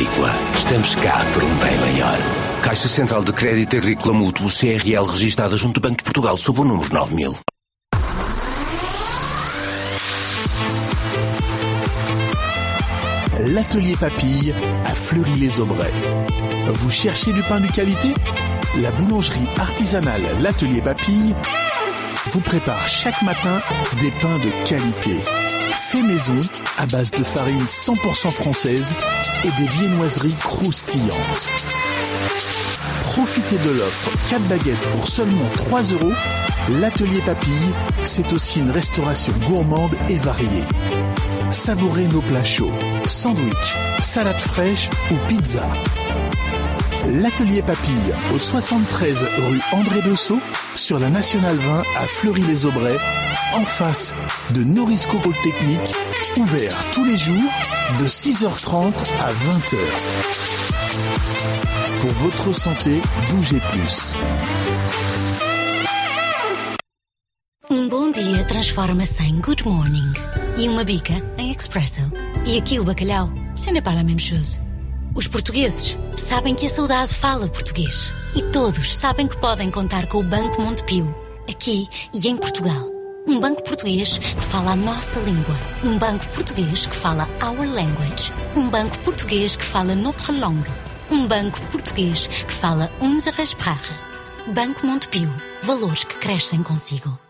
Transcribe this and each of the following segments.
Agrícola. Estamos cá por um bem maior. Caixa Central de Crédito Agrícola Mútuo CRL registada junto ao Banco de Portugal sob o número 9000. L'atelier Papille à Fleury-les-Aubrais. Vous cherchez du pain de qualité? La boulangerie artisanale L'atelier Papille vous prépare chaque matin des pains de qualité. Fait maison à base de farine 100% française et des viennoiseries croustillantes. Profitez de l'offre 4 baguettes pour seulement 3 euros. L'atelier Papille, c'est aussi une restauration gourmande et variée. Savourez nos plats chauds, sandwich, salade fraîche ou pizza. L'atelier Papille au 73 rue André Bessot sur la Nationale 20 à Fleury-les-Aubrais en face de Norisco Polytechnique ouvert tous les jours de 6h30 à 20h. Pour votre santé, bougez plus. Um bom dia transforma-se em good morning e uma bica em espresso. E aqui o bacalhau, ce n'est pas la même chose. Os portugueses sabem que a saudade fala português e todos sabem que podem contar com o Banco Montepio, aqui e em Portugal. Um banco português que fala a nossa língua. Um banco português que fala our language. Um banco português que fala notre langue. Um banco português que fala unsere Sprache. Banco Montepio. Valores que crescem consigo.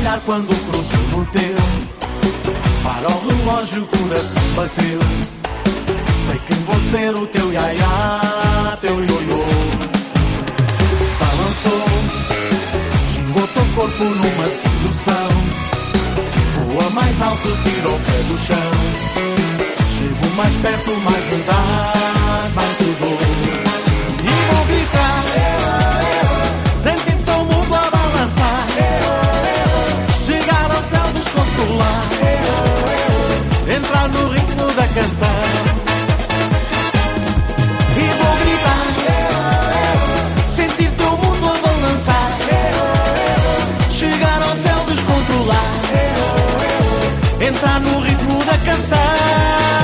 olhar quando cruzou no teu. Para o relógio, o coração bateu. Sei que vou ser o teu iaia, teu ioiô. Balançou, xingou teu corpo numa sedução. Voa mais alto, tirou o pé do chão. Chego mais perto, mais me dá mais tudo. canção. E vou gritar, sentir teu mundo a balançar, chegar ao céu descontrolar, entrar no ritmo da canção.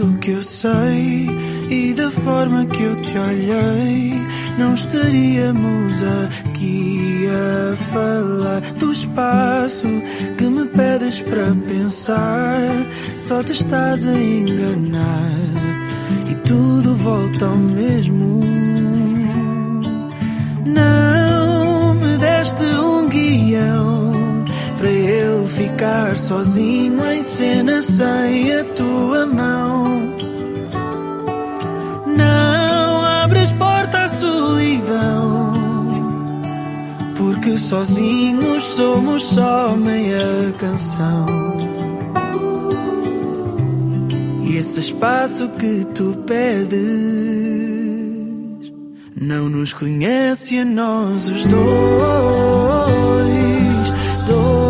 o que eu sei e da forma que eu te olhei, não estaríamos aqui a falar do espaço que me pedes para pensar. Só te estás a enganar e tudo volta ao mesmo. Não me deste um guião para eu ficar ficar sozinho em cena sem a tua mão. Não abres porta à solidão, porque sozinhos somos só meia canção. E esse espaço que tu pedes não nos conhece a nós os dois. dois.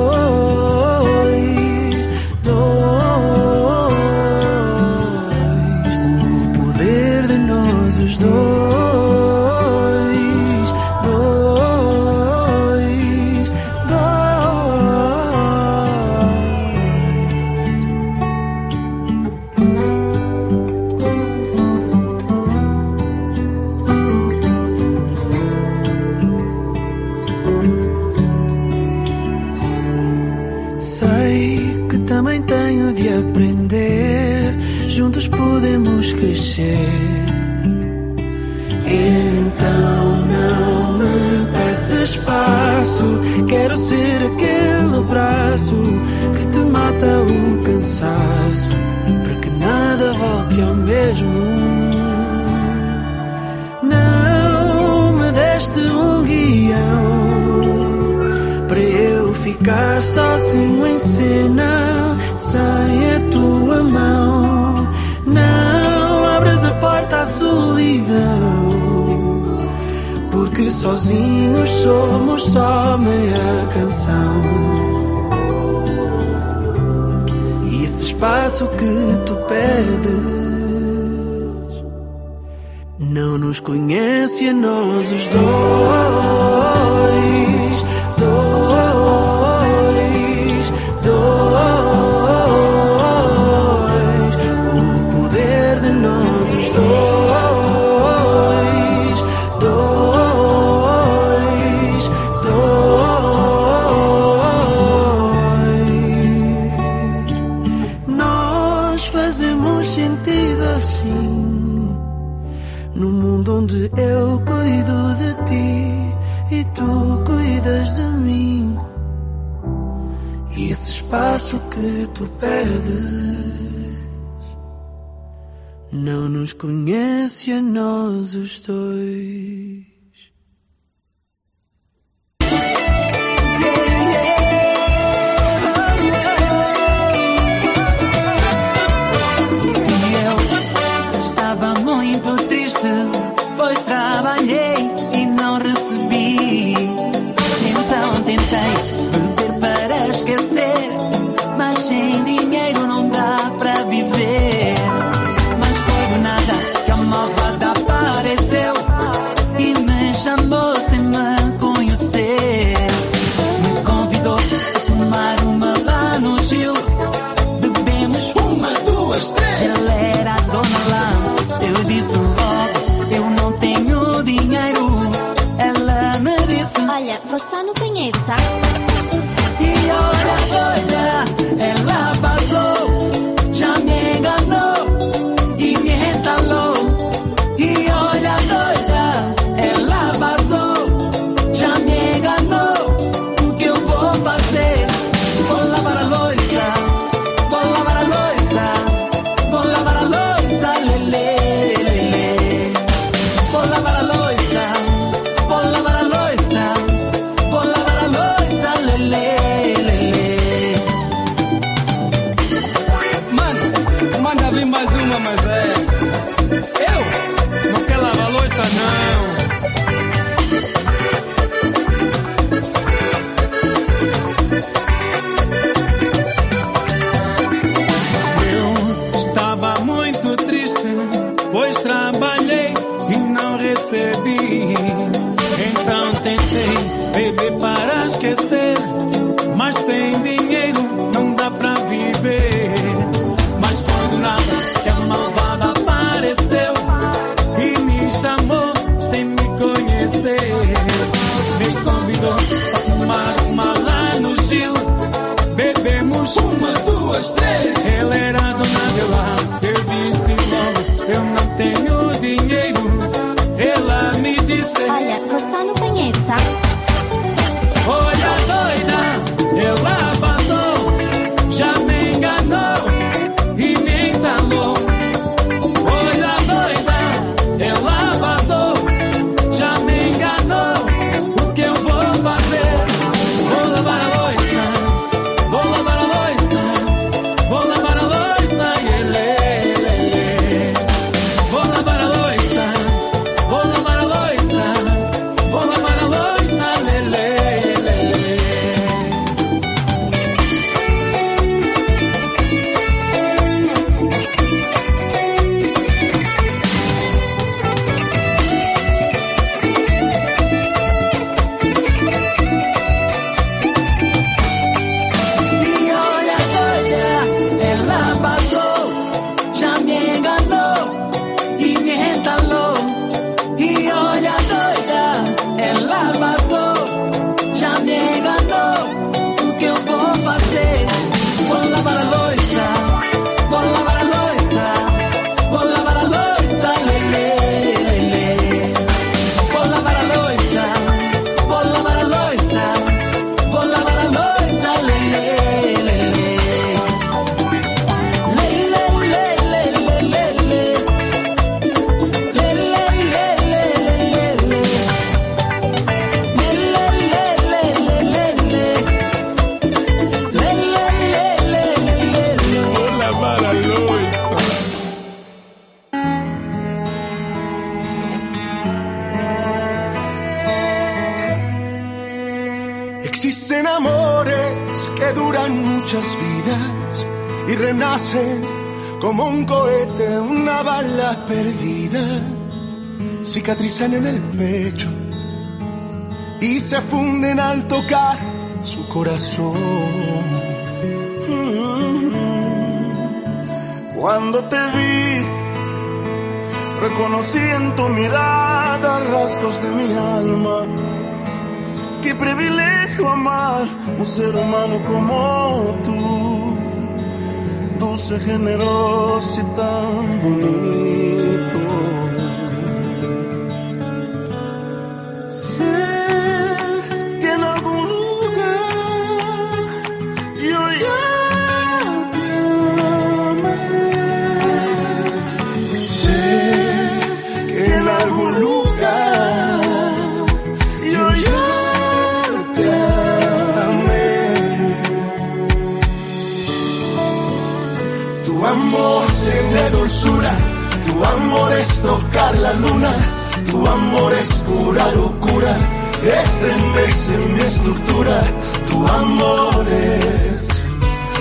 estar sozinho em cena sem a tua mão. Não abras a porta à solidão, porque sozinhos somos só meia canção. E esse espaço que tu pedes não nos conhece a nós os dois. O que tu pedes. Não nos conhece a nós os dois. un ser humano como tú, dulce, generoso y tan bonito. es tocar la luna, tu amor es pura locura, estremece mi estructura, tu amor es,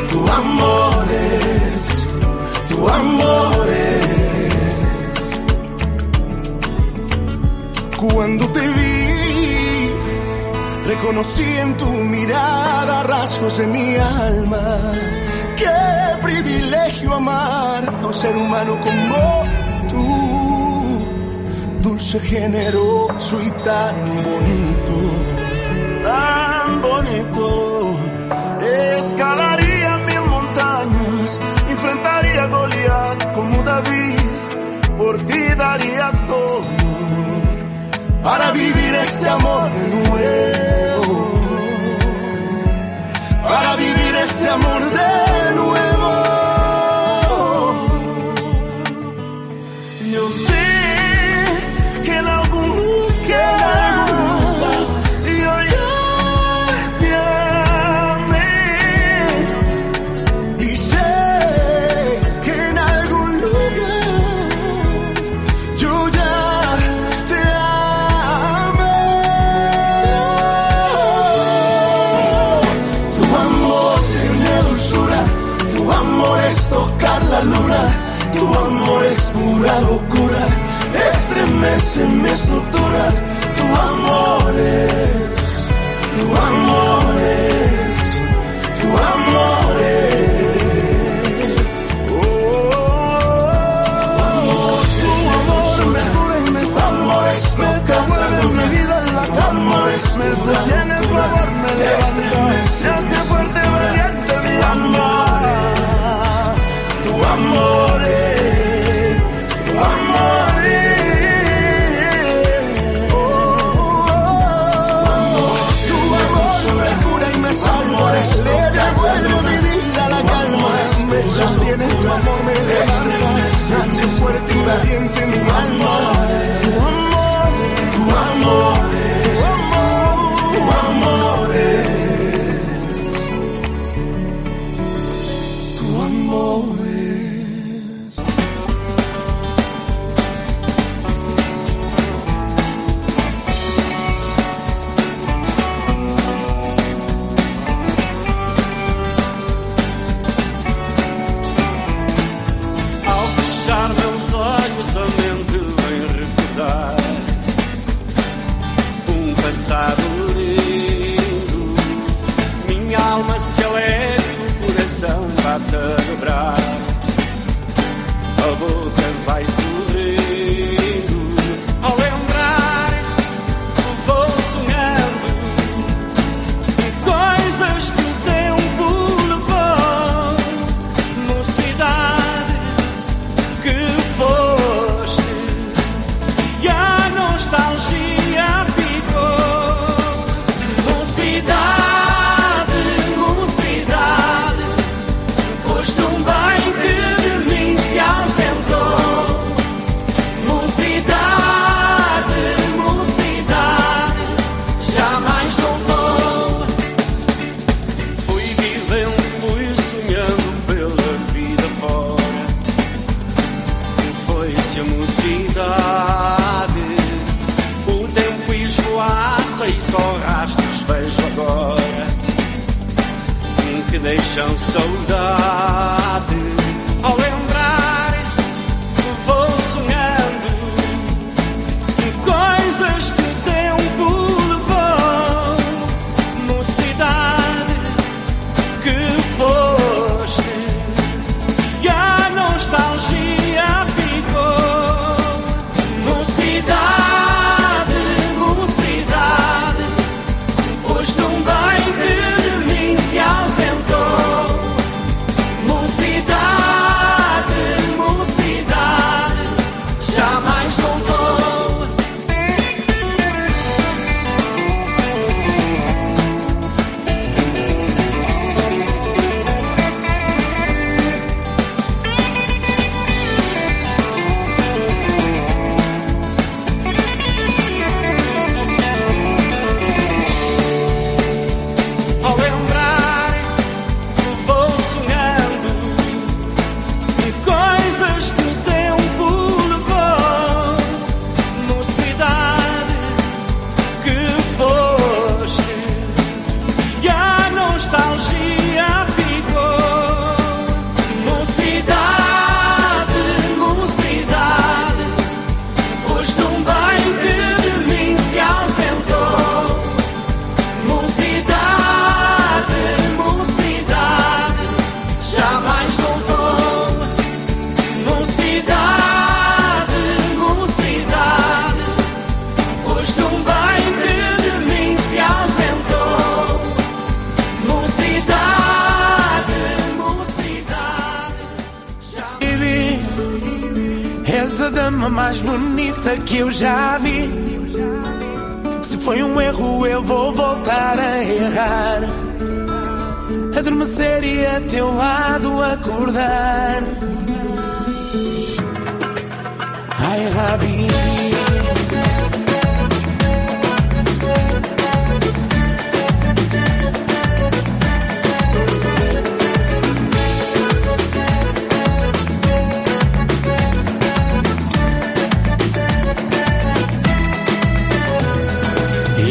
tu amor es, tu amor es. Cuando te vi, reconocí en tu mirada rasgos de mi alma. Qué privilegio amar a un ser humano como dulce, generoso y tan bonito, tan bonito. Escalaría mil montañas, enfrentaría a Goliat como David, por ti daría todo para vivir este amor de nuevo, para vivir este amor de E a teu lado acordar. Ai, Rabi.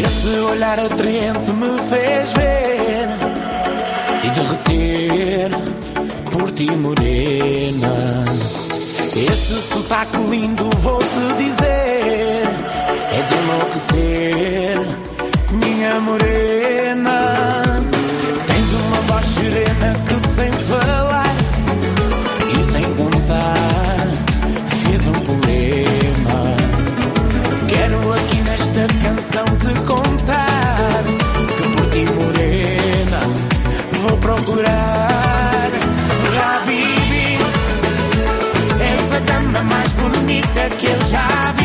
Esse olhar atraente me fez ver. saco lindo vou time.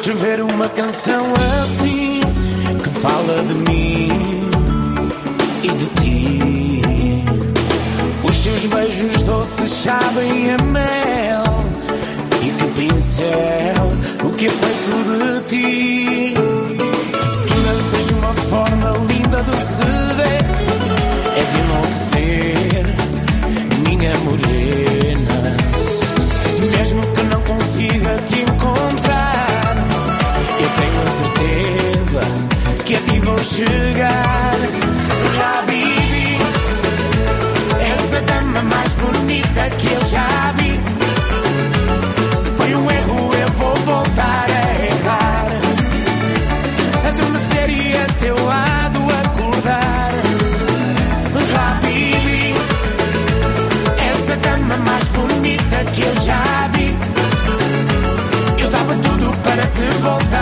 escrever uma canção assim que fala de mim e de ti. Os teus beijos doces sabem a mel e que pincel o que é feito de ti. chegar. Habibi, és a dama mais bonita que eu já vi. Se foi um erro, eu vou voltar a errar. Adormecer e a teu lado acordar. Habibi, és a dama mais bonita que eu já vi. Eu dava tudo para te voltar.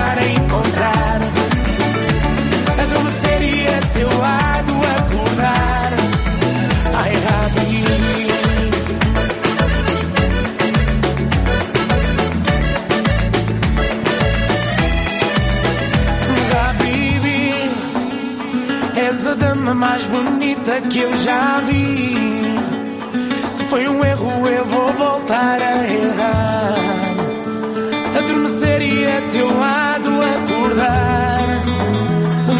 cama mais bonita que eu já vi. Se foi um erro, eu vou voltar a errar. Adormecer e a teu lado acordar.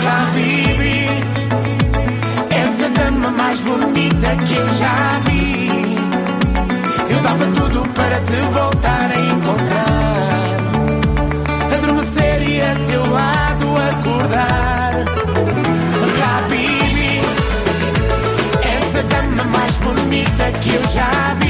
Habibi, és Essa cama mais bonita que eu já vi. Eu dava tudo para te voltar a encontrar. Adormecer e a teu lado. eu já vi.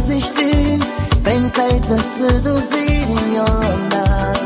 resistir. Tentei-te seduzir e andar.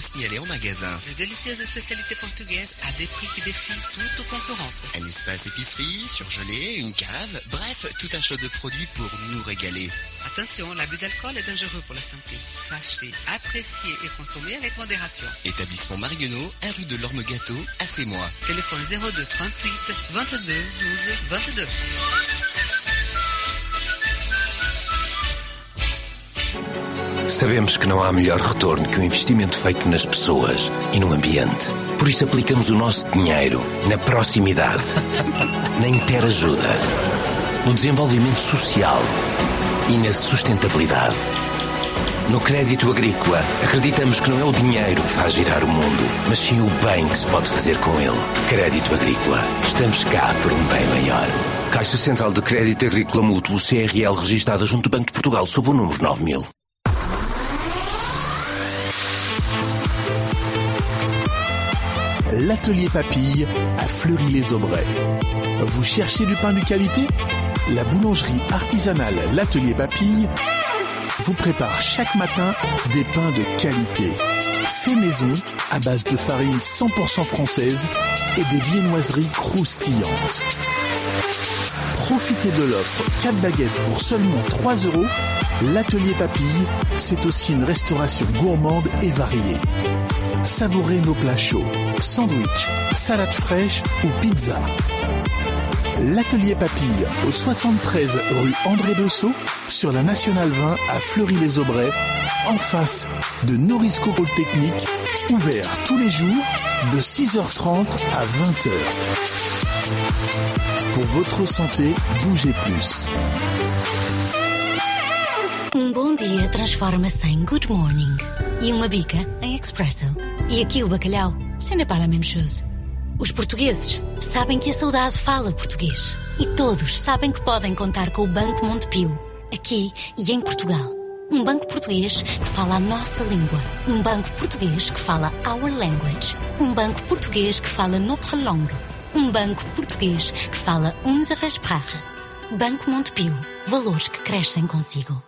Signalés en magasin. De délicieuses spécialités portugaises à des prix qui défient toute concurrence. Un espace épicerie, surgelé, une cave, bref, tout un choix de produits pour nous régaler. Attention, l'abus d'alcool est dangereux pour la santé. Sachez, apprécier et consommer avec modération. Établissement Marionneau, un rue de l'Orme Gâteau, à Sémois. Téléphone 02 38 22 12 22. Sabemos que não há melhor retorno que o investimento feito nas pessoas e no ambiente. Por isso aplicamos o nosso dinheiro na proximidade, na interajuda, no desenvolvimento social e na sustentabilidade. No crédito agrícola, acreditamos que não é o dinheiro que faz girar o mundo, mas sim o bem que se pode fazer com ele. Crédito agrícola. Estamos cá por um bem maior. Caixa Central de Crédito Agrícola Mútuo CRL registada junto ao Banco de Portugal sob o número 9000. L'atelier Papille à Fleury-les-Aubrais. Vous cherchez du pain de qualité? La boulangerie artisanale L'atelier Papille vous prépare chaque matin des pains de qualité. Fait maison à base de farine 100% française et des viennoiseries croustillantes. Profitez de l'offre 4 baguettes pour seulement 3 euros. L'atelier Papille, c'est aussi une restauration gourmande et variée. Savourez nos plats chauds, sandwich, salade fraîche ou pizza. l'atelier Papille au 73 rue André Bessot sur la Nationale 20 à Fleury-les-Aubrais en face de Norisco Polytechnique ouvert tous les jours de 6h30 à 20h. Pour votre santé, bougez plus. Um dia transforma-se em good morning e uma bica em espresso. E aqui o bacalhau, ce n'est pas la même chose. Os portugueses sabem que a saudade fala português. E todos sabem que podem contar com o Banco Montepio, aqui e em Portugal. Um banco português que fala a nossa língua. Um banco português que fala our language. Um banco português que fala notre langue. Um banco português que fala unsere Sprache. Banco Montepio. Valores que crescem consigo.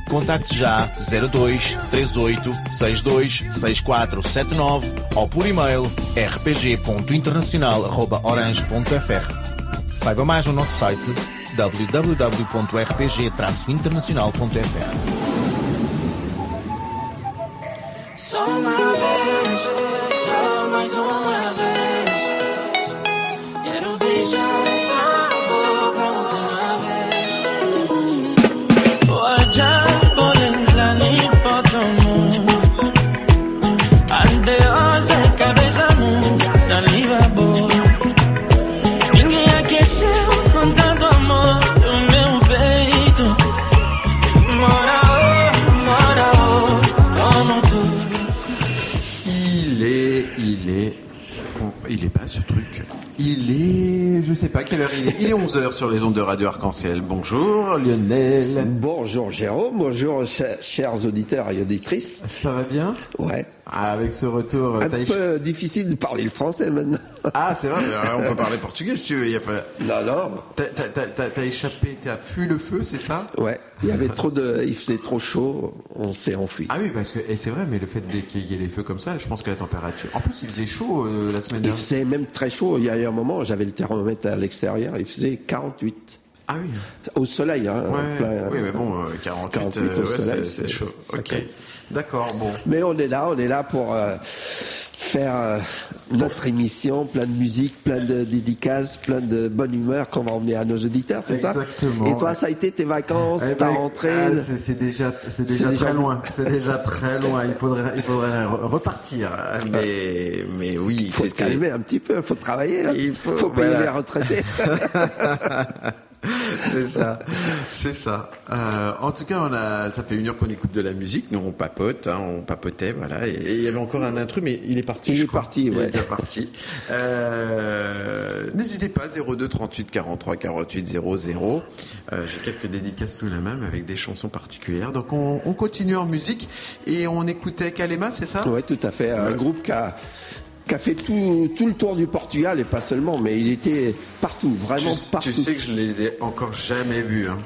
Contacte já 02 38 62 6479 ou por e-mail rpg.internacional.orange.fr. Saiba mais no nosso site www.rpg-internacional.fr. Só uma vez, só mais uma vez. Quero beijar Il est, je sais pas quelle heure il est. Il est 11h sur les ondes de Radio Arc-en-Ciel. Bonjour Lionel. Bonjour Jérôme, bonjour chers, chers auditeurs et auditrices. Ça va bien? Ouais. Ah, Avec ce retour, Un t'as écha- peu difficile de parler le français maintenant. Ah, c'est vrai, euh, on peut parler portugais si tu veux. il y a pas- Non, non. T'as, échappé, t'as fui le feu, c'est ça? Ouais. Il y avait trop de, il faisait trop chaud, on s'est enfui. Ah oui, parce que, et c'est vrai, mais le fait qu'il y ait les feux comme ça, je pense que la température. En plus, il faisait chaud euh, la semaine Il dernière. faisait même très chaud. Il y a eu un moment, j'avais le thermomètre à l'extérieur, il faisait 48. Ah oui. Au soleil, hein. Ouais, plein- oui, mais bon, euh, 48, 48 euh, au ouais, soleil, c'est- chaud. Ok. D'accord, bon. Mais on est là, on est là pour euh, faire euh, notre émission, plein de musique, plein de dédicaces, plein de bonne humeur qu'on va emmener à nos auditeurs, c'est ça? Exactement. Et toi, ça a été tes vacances, Eh ta ben, rentrée? ah, c'est déjà, c'est déjà, très loin. C'est déjà très loin. Il faudrait, il faudrait re- repartir. Mais, mais oui. Il faut se calmer un petit peu, il faut travailler, là. Il faut- faut payer voilà. les retraités. c'est ça, c'est ça. Euh, en tout cas, on a, ça fait une heure qu'on écoute de la musique. Nous, on papote, hein, on papotait, voilà. Et et il y avait encore un intrus, mais il est parti. Il je est crois. parti, Il est ouais. parti. Euh, N'hésitez pas, 02 38 43 48 00. Euh, J'ai quelques dédicaces sous la main, mais avec des chansons particulières. Donc, on, on continue en musique et on écoutait Kalema, c'est ça? Oui, tout à fait. Un groupe qui a, qui a fait tout, tout le tour du Portugal et pas seulement, mais il était partout, vraiment tu, partout. tu sais que je les ai encore jamais vus. Hein.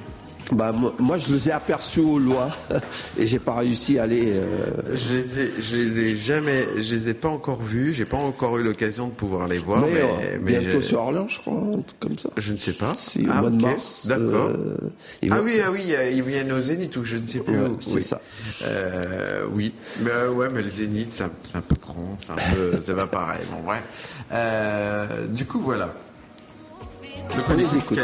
Bah, moi, je les ai aperçus au loin et j'ai pas réussi à aller. euh, Je les ai, je les ai jamais, je les ai pas encore vus. J'ai pas encore eu l'occasion de pouvoir les voir. mais, Mais, euh, mais bientôt sur Orléans, je crois, un truc comme ça. Je ne sais pas. Si, au Ah, de mars. D'accord. euh, ah oui, ah oui, ils viennent au Zénith ou je ne sais plus. Ouais, c'est Oui. ça. Euh, oui, mais ouais, mais le Zénith, c'est un, peu grand, c'est un peu, c'est pas pareil. Bon, ouais. Euh, du coup, voilà. Donc, on les écoute.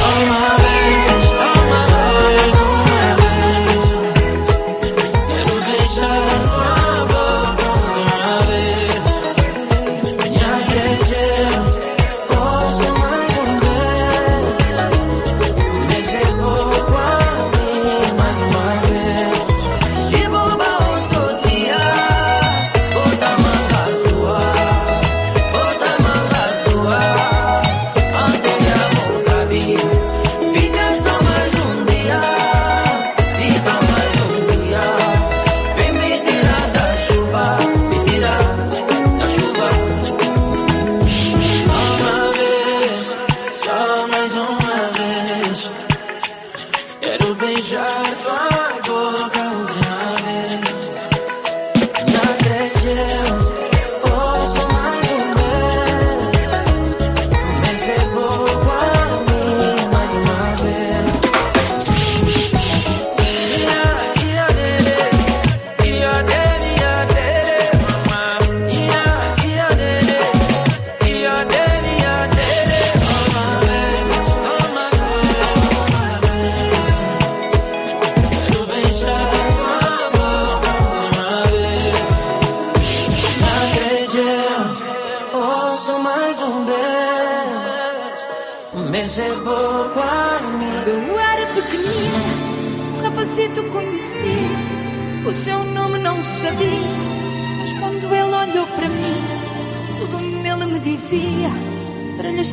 Uma vez, uma vez, uma vez. beijar tua boca.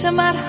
to my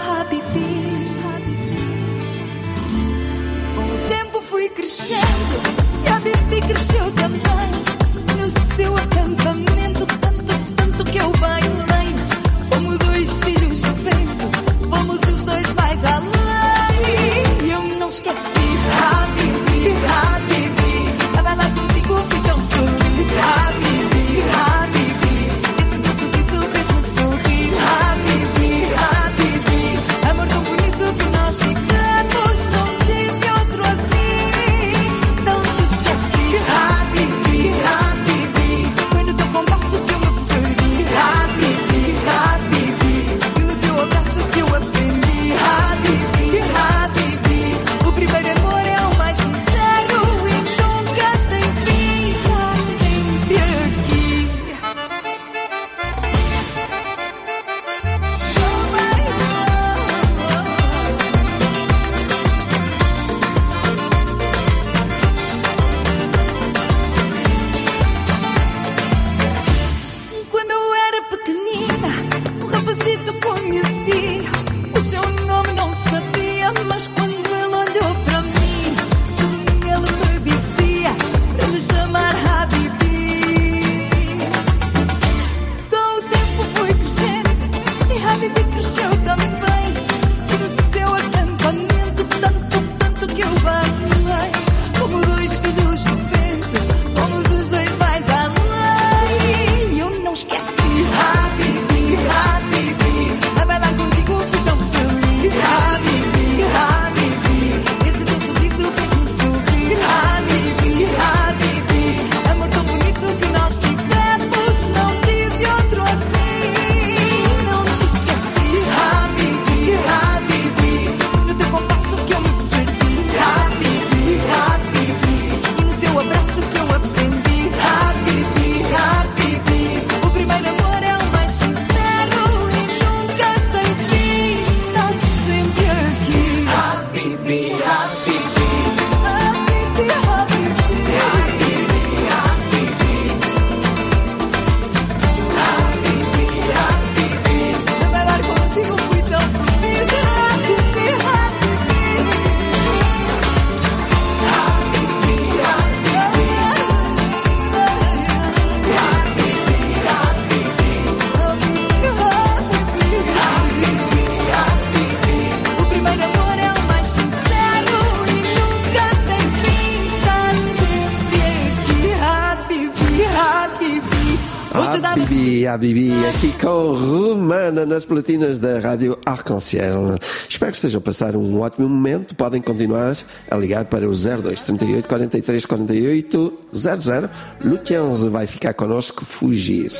a Bibi aqui com Romana nas platinas da Rádio Arc-en-Ciel. Espero que estejam a passar um ótimo momento. Podem continuar a ligar para o 02 38 43 48 00. Vai ficar connosco fugir.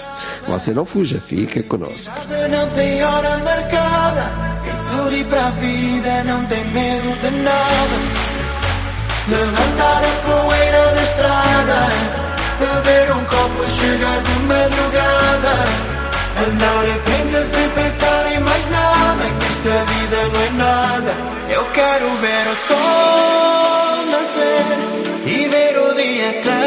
Você não fuja, fica connosco. Não tem hora marcada. Quem sorri para a vida não tem medo de nada. Levantar a poeira da estrada. Beber um copo e chegar de madrugada. Andar em frente sem pensar em mais nada Que esta vida não é nada. Eu quero ver o sol nascer E ver o dia claro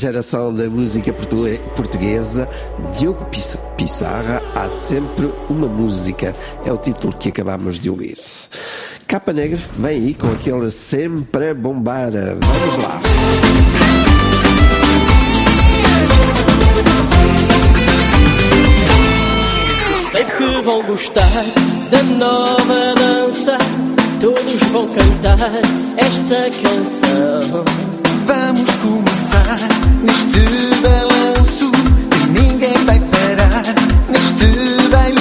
geração da música portuguesa, Diogo Pissarra, há sempre uma música. É o título que acabamos de ouvir. Capa Negra, vem aí com aquela sempre bombada Vamos lá. Sei que vão gostar da nova dança, todos vão cantar esta canção. Vamos começar neste balanço que ninguém vai parar neste baile.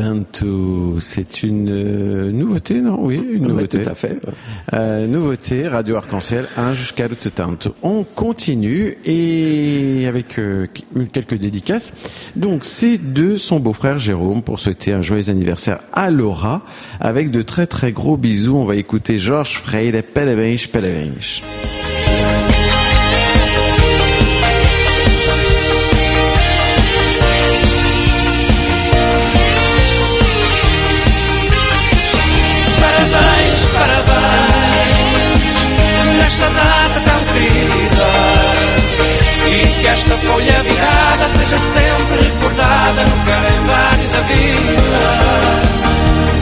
Tinto, c'est une euh, nouveauté, non? Oui, une nouveauté. Tout à fait. Euh, nouveauté, Radio Arc-en-Ciel, un jusqu'à l'autre Tinto. On continue et avec euh, quelques dédicaces. Donc, c'est de son beau-frère Jérôme pour souhaiter un joyeux anniversaire à Laura avec de très très gros bisous. On va écouter Georges Frey, Pelevinch, Pelevinch. A folha virada seja sempre recordada no calendário da vida.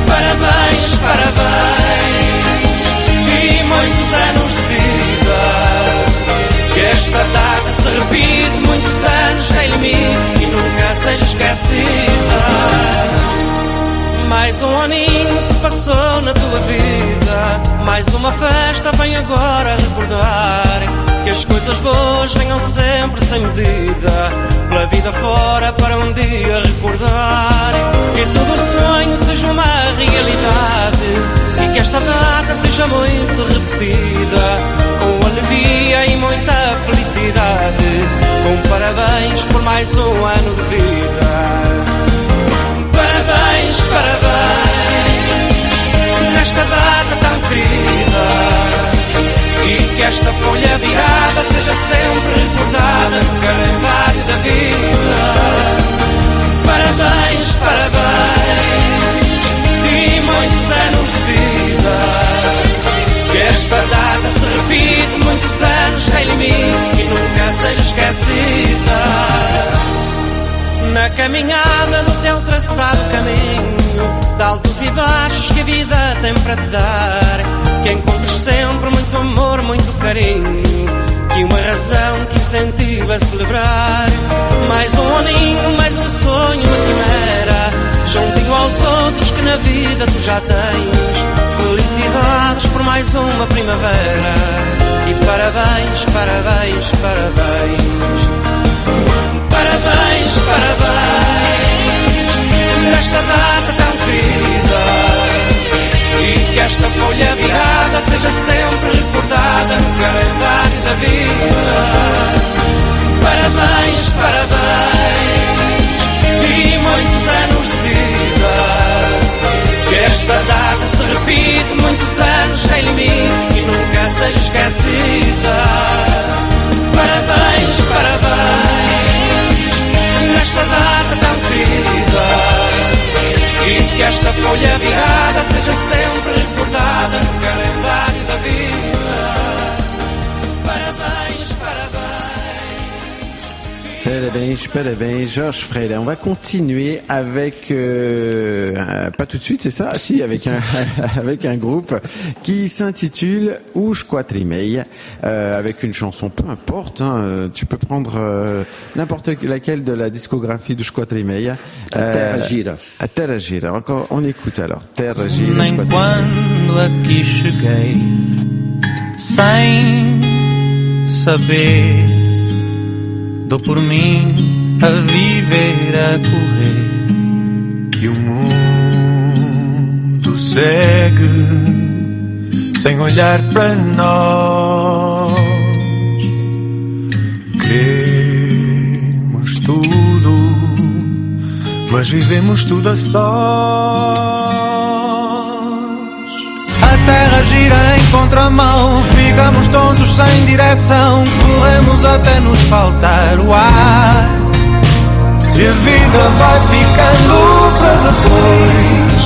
Parabéns, parabéns e muitos anos de vida. Que esta data se repita muitos anos sem limite e nunca seja esquecida. Mais um aninho se passou na tua vida. Mais uma festa vem agora recordar que as coisas boas venham sempre sem medida. Pela vida fora para um dia recordar. E todo sonho seja uma realidade. E que esta data seja muito repetida. Com alegria e muita felicidade. Com parabéns por mais um ano de vida. Parabéns, parabéns Nesta data tão querida que esta folha virada Seja sempre recordada No calendário da vida. Parabéns, parabéns E muitos anos de vida. Que esta data se repite Muitos anos sem limite E nunca seja esquecida na caminhada no teu traçado caminho De altos e baixos que a vida tem para te dar Que encontres sempre muito amor, muito carinho E uma razão que incentiva a celebrar. Mais um aninho, mais um sonho, uma quimera Juntinho aos outros que na vida tu já tens. Felicidades por mais uma primavera. E parabéns, parabéns, parabéns Parabéns, parabéns Nesta data tão querida. E que esta folha virada Seja sempre recordada No calendário da vida. Parabéns, parabéns E muitos anos de vida. Que esta data se repite Muitos anos sem limite E nunca seja esquecida. Parabéns, parabéns querida E que esta folha virada Seja sempre recordada No calendário da vida Georges Freire. On va continuer avec euh, euh, pas tout de suite, c'est ça? Ah, Si, avec un avec un groupe qui s'intitule Ouche Quatrimei, euh, avec une chanson, peu importe. hein, euh, tu peux prendre euh, n'importe laquelle de la discographie d'Ouche Quatrimei. Terra Gira. A Terra Gira. Encore, on écoute alors. Terra Gira. Nem Quatrimei. quando aqui cheguei, sem saber, dou por mim a viver, a correr, e o mundo segue, sem olhar para nós. Queremos tudo, mas vivemos tudo a sós. A terra gira em contramão, ficamos tontos sem direção, corremos até nos faltar o ar. E a vida vai ficando para depois,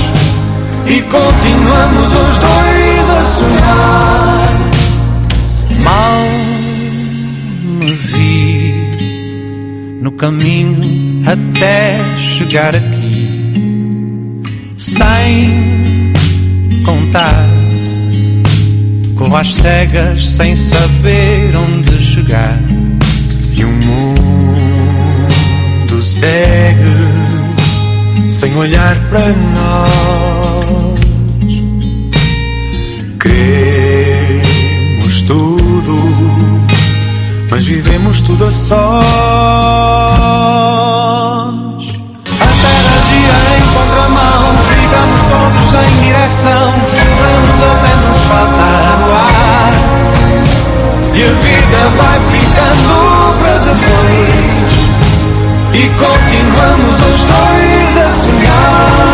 e continuamos os dois a sonhar. Mal me vi no caminho até chegar aqui, sem contar. Corro às cegas sem saber onde chegar. E o mundo segue sem olhar para nós. Queremos tudo, mas vivemos tudo a sós. A terra gira em contramão, ficamos todos sem direção, corremos até nos faltar o ar. E a vida vai ficando para depois, e continuamos os dois a sonhar.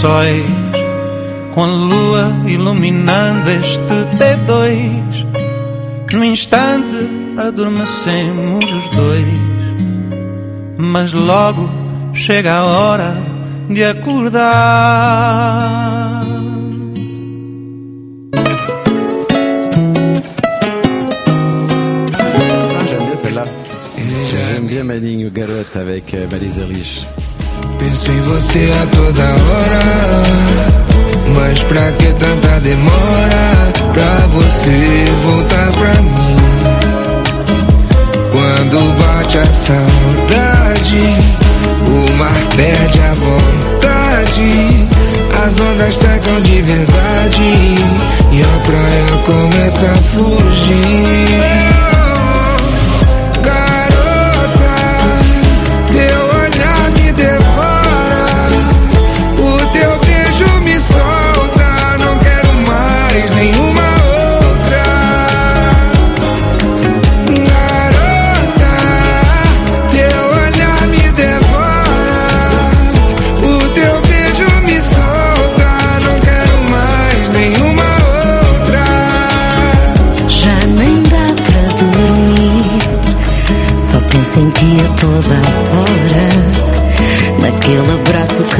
Sóis, com a lua iluminando este T2. No instante adormecemos os dois, mas logo chega a hora de acordar. Ah, j'aime bien Maninho Garote avec euh, Marisa Liz. Penso em você a toda hora. Mas pra que tanta demora? Pra você voltar pra mim. Quando bate a saudade, o mar perde a vontade. As ondas secam de verdade. E a praia começa a fugir.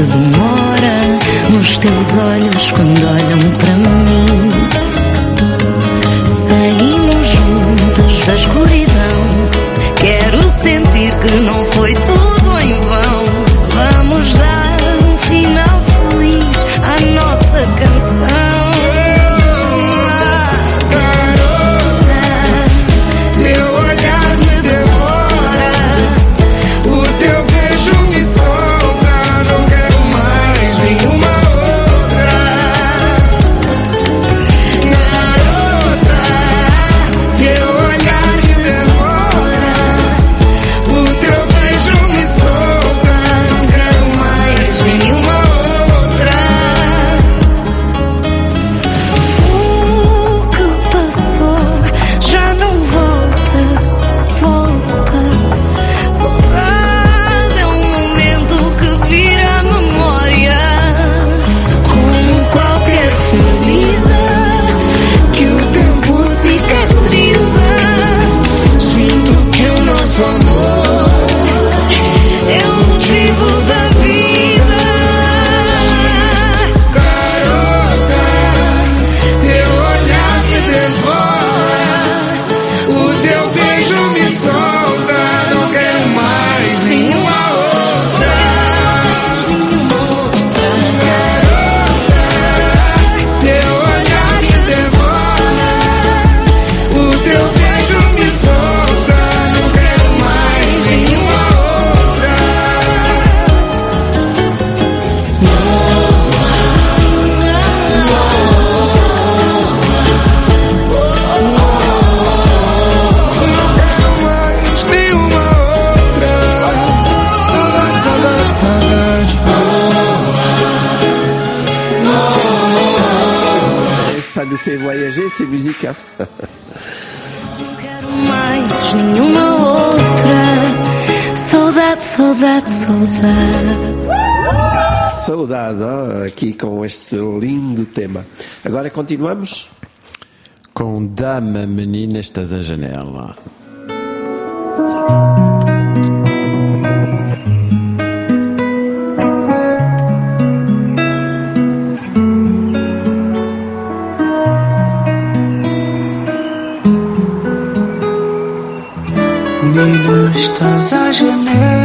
Que demora. Nos teus olhos quando olham aqui com este lindo tema. Agora continuamos. Com Dama Menina Estás à Janela. Menina, estás à janela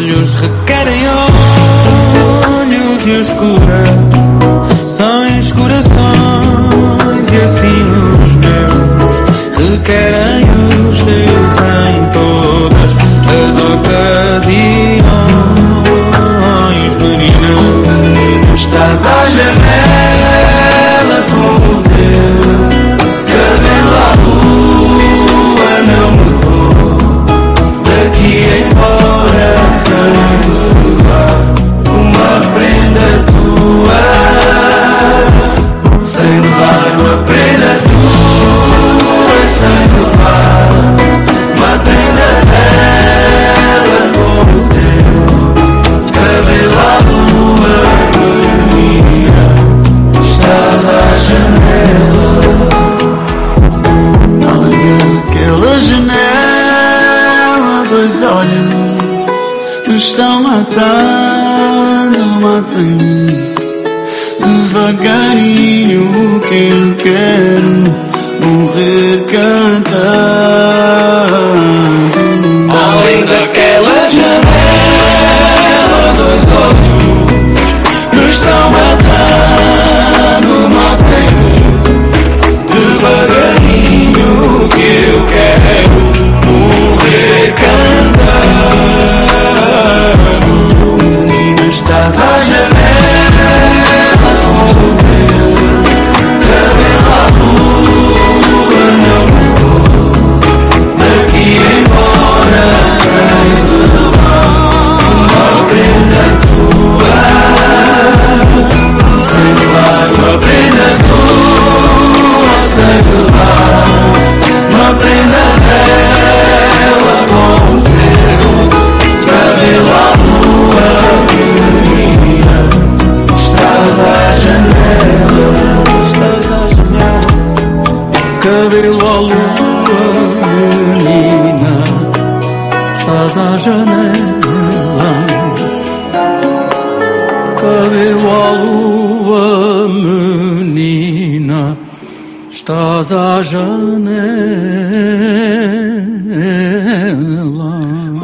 olhos requerem olhos e escura são escurações e assim os meus requerem os teus em todas as ocasiões menina. Estás à janela. Cabelo à lua, menina, estás à janela.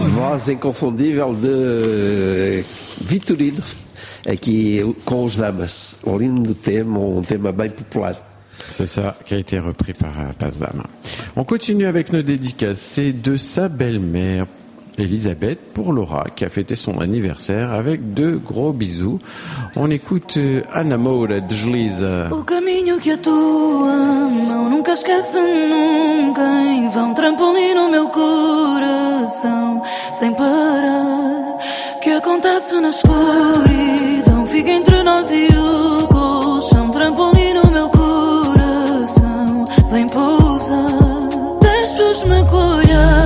Voz inconfundível de eh, Vitorino, eh, aqui com os Damas. Um lindo tema, um tema bem popular. C'est ça, qui a été repris par euh, Pazama. On continue avec nos dédicaces. C'est de sa belle-mère Elisabeth pour Laura qui a fêté son anniversaire avec deux gros bisous. On écoute Anamora de Desliza. O caminho que a tua mão nunca esquece nunca em um vão trampolim no meu coração sem parar. Que acontece na escuridão fica entre nós e o colchão um trampolim no meu coração vem pousar. Deixas-me acolher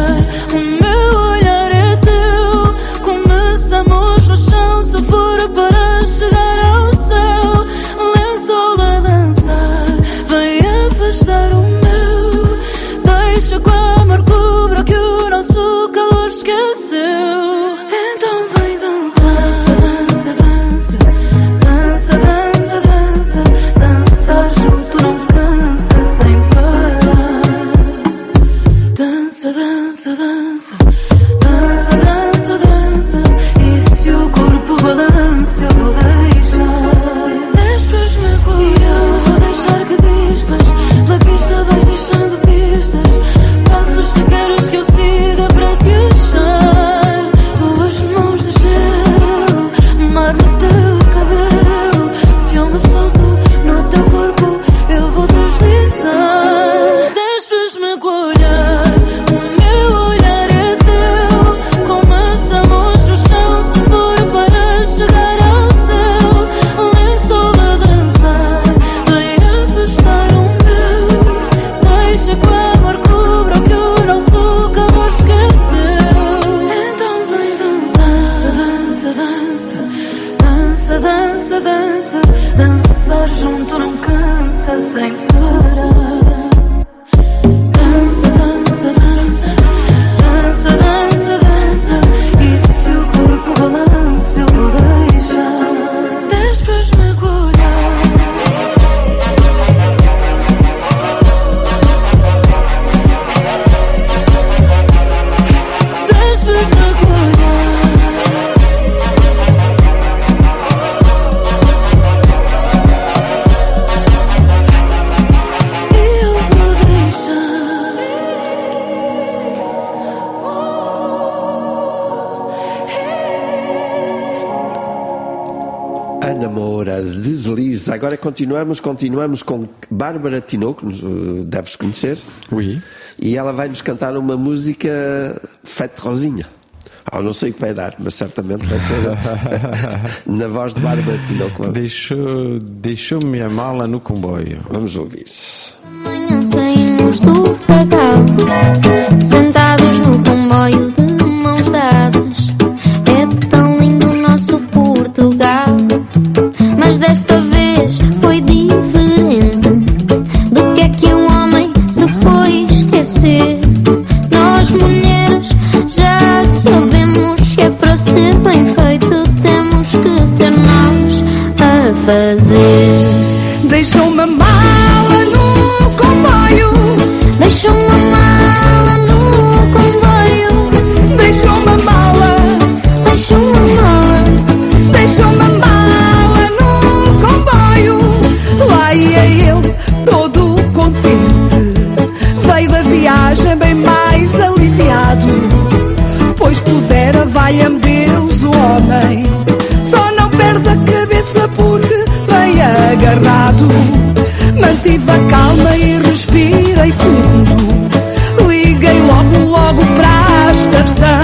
continuamos, continuamos com Bárbara Tinoco, nos, eh, deves conhecer. Oui. E ela vai nos cantar uma música feita rosinha. Ah, não sei o que vai dar, mas certamente vai ser na voz de Bárbara Tinoco. Deixou, deixou minha mala no comboio. Vamos ouvir isso. Amanhã saímos do pagão, sentados no comboio Mantive a calma e respirei fundo. Liguei logo, logo para a estação.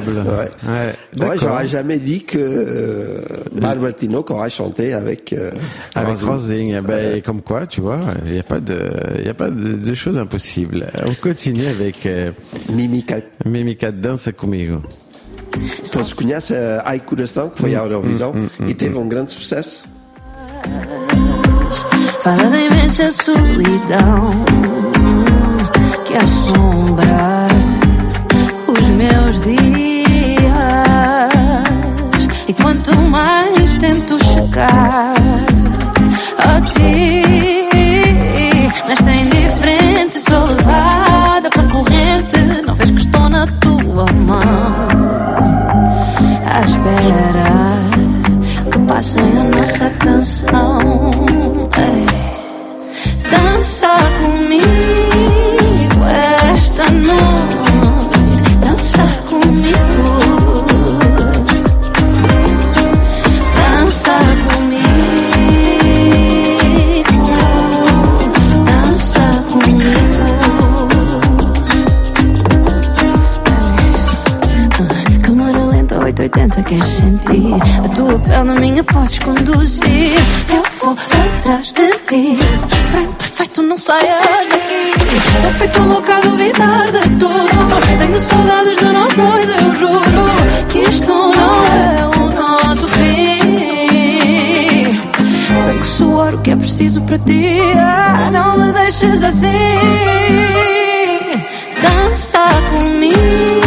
Duo improbable. Ouais. Ouais, D'accord. j'aurais jamais dit que euh, Tinoco aurait chanté avec euh, Avec Rosine. Rosing, eh ben, comme quoi, tu vois, il n'y a pas de, il y a pas de, de choses impossibles. On continue avec euh, Mimica. Mimica Dança Comigo. Todos conhecem a Ai Coração, que foi à Eurovisão e teve um grande sucesso. Fala da imensa solidão que assombra os meus dias. E quanto mais tento chegar a ti, nesta indiferente sou levada pela corrente. Não vês que estou na tua mão à espera que passem a nossa canção. Ei, Dança 180 queres sentir. A tua pele na minha podes conduzir. Eu vou atrás de ti. Frango perfeito, não saias daqui. Tô feito louca a duvidar de tudo. Tenho saudades de nós dois, eu juro Que isto não é o nosso fim. Sei que suor o que é preciso para ti. Ah, não me deixes assim. Dança comigo.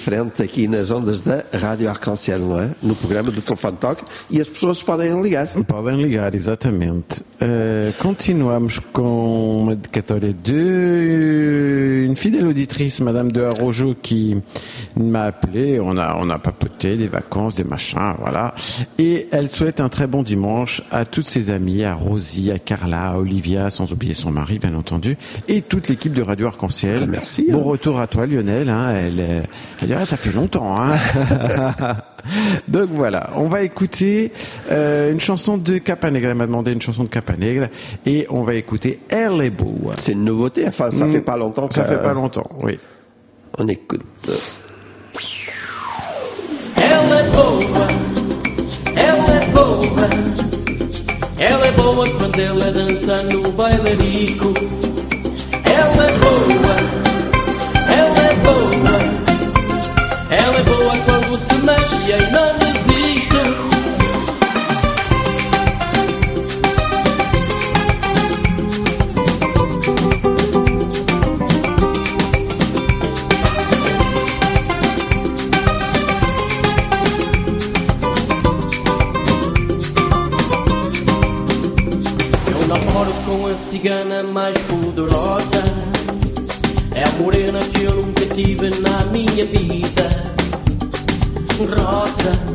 Diferente aqui nas ondas da Rádio não é? No programa do Telefone Toque e as pessoas podem ligar. Podem ligar, exatamente. Euh, continuamos com uma dedicatória de une fidèle auditrice, Madame de Arrojo, qui m'a appelé. On a, on a papoté des vacances, des machins, voilà. Et elle souhaite un très bon dimanche à toutes ses amies, à Rosie, à Carla, à Olivia, sans oublier son mari, bien entendu, et toute l'équipe de Radio Arc-en-Ciel. merci. Bon retour à toi, Lionel. Hein. Elle, elle Ah, ça fait longtemps. Hein. Donc voilà, on va écouter euh, une chanson de Capanegra. Elle m'a demandé une chanson de Capanegra et on va écouter Elle est beau. C'est une nouveauté, enfin ça Mm. fait pas longtemps que Ça fait pas longtemps, oui. On écoute. Boa, ela é boa quando ela dança no bailarico. Ela é boa, quando se mexe e não desiste. Eu namoro com a cigana mais poderosa. É a morena que eu nunca tive na minha vida. Rosa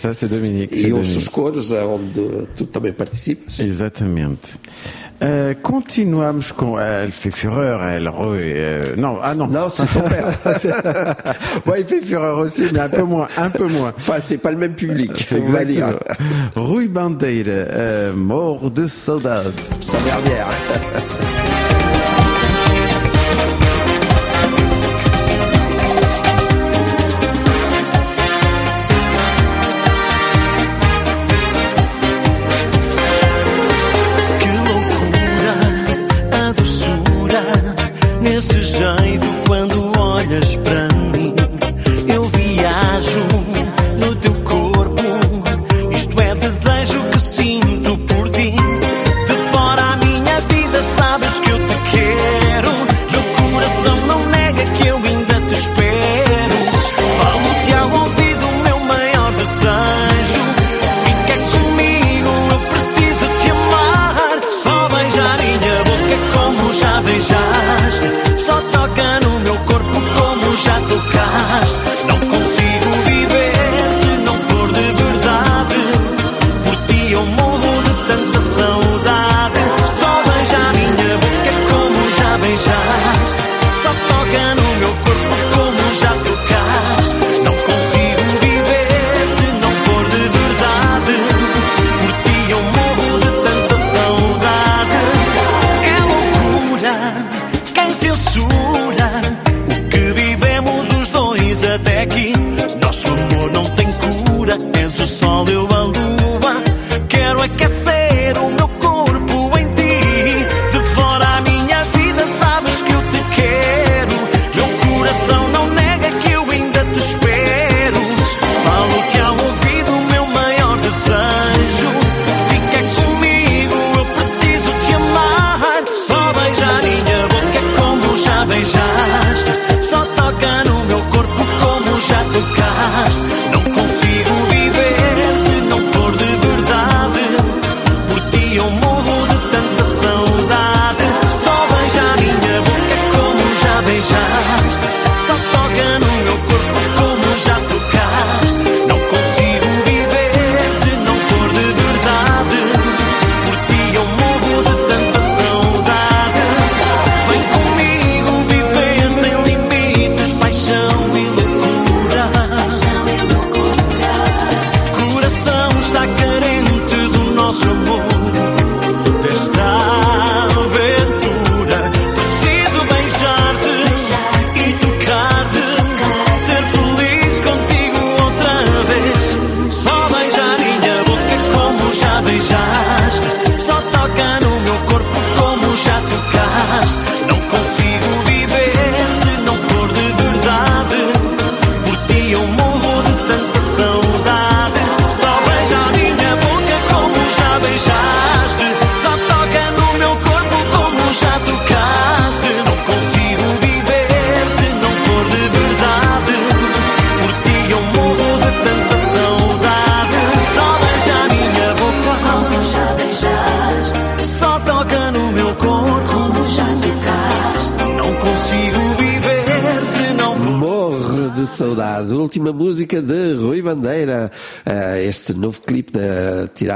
ça, c'est Dominique. E Dominique. os coros, onde tu também participas. Exatamente. Euh, continuamos com. Elle fait fureur, elle. re- euh, non, ah non. Non, c'est son père. bon, il fait fureur aussi, mais un peu moins. Un peu moins. Enfin, c'est pas le même public, C'est exactement. Rui Bandeira, euh, mort de saudade. Sa dernière.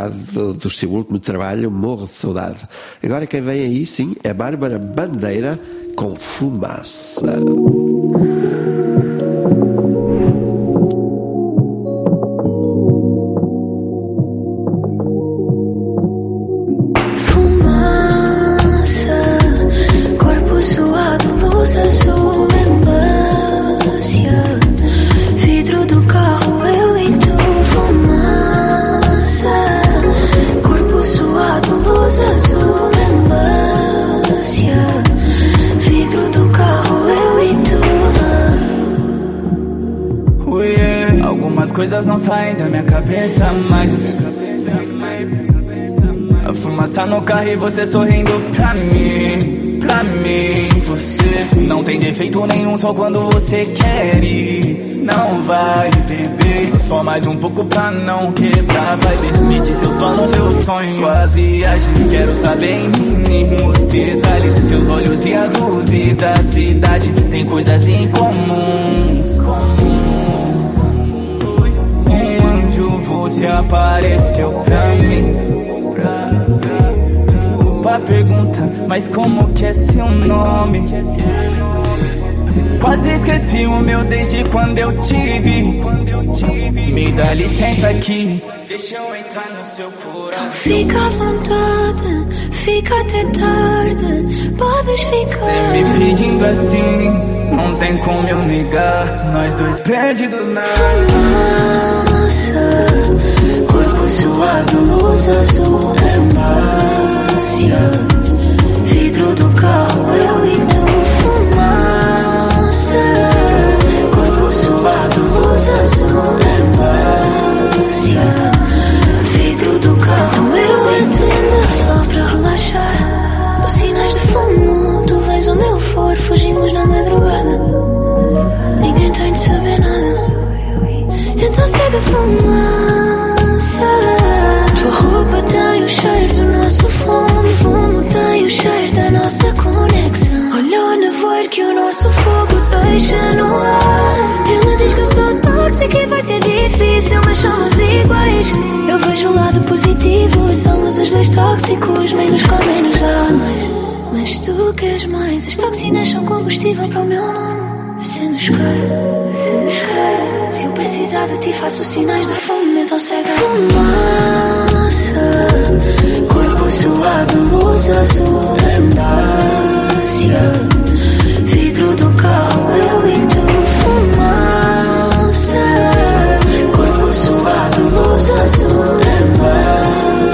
Do, do seu último trabalho, Morre de Saudade. Agora quem vem aí, sim, é Bárbara Bandeira com. Fumaça, e você sorrindo pra mim, pra mim. Você não tem defeito nenhum, só quando você quer ir. Não vai beber, só mais um pouco pra não quebrar. Vai permite seus planos, seus sonhos, suas viagens. Quero saber em mínimos detalhes. Seus olhos e as luzes da cidade tem coisas incomuns. Um anjo, você apareceu pra mim. Desculpa a pergunta, mas como que é seu nome? Quase esqueci o meu desde quando eu te vi. Me dá licença aqui, deixa eu entrar no seu coração. Fica à vontade, fica até tarde. Podes ficar. Cê me pedindo assim, não tem como eu negar. Nós dois perdidos na Fumaça, suado, luz azul, lembância. Vidro do carro, eu e tu. Fumaça, corpo suado, luz azul, lembância. Vidro do carro, eu a flor pra relaxar. Dou sinais de fumo, tu vês onde eu for, fugimos na madrugada. Ninguém tem de saber nada. Então segue a fumaça. Deixa no ar. Ela diz que eu sou tóxica e vai ser difícil, mas somos iguais. Eu vejo o lado positivo. Somos os dois tóxicos, menos com menos dá mais. Mas tu queres mais. As toxinas são combustível para o meu nome. Sendo escuro. Se eu precisar de ti, faço sinais de fumo, então segue fumaça. Corpo suado, luz azul, lembância. Vidro do Corpo suado, luz azul,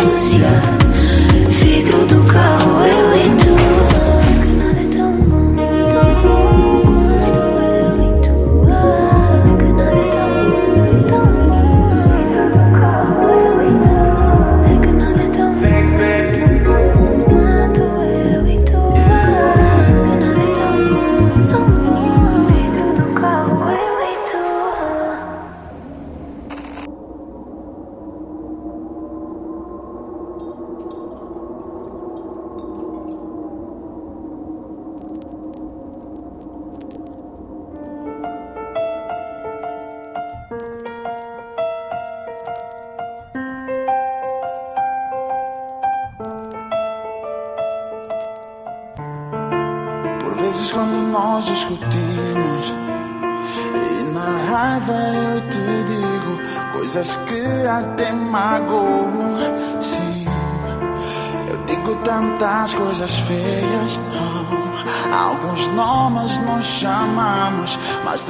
amância.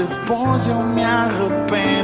Depois eu me arrependo.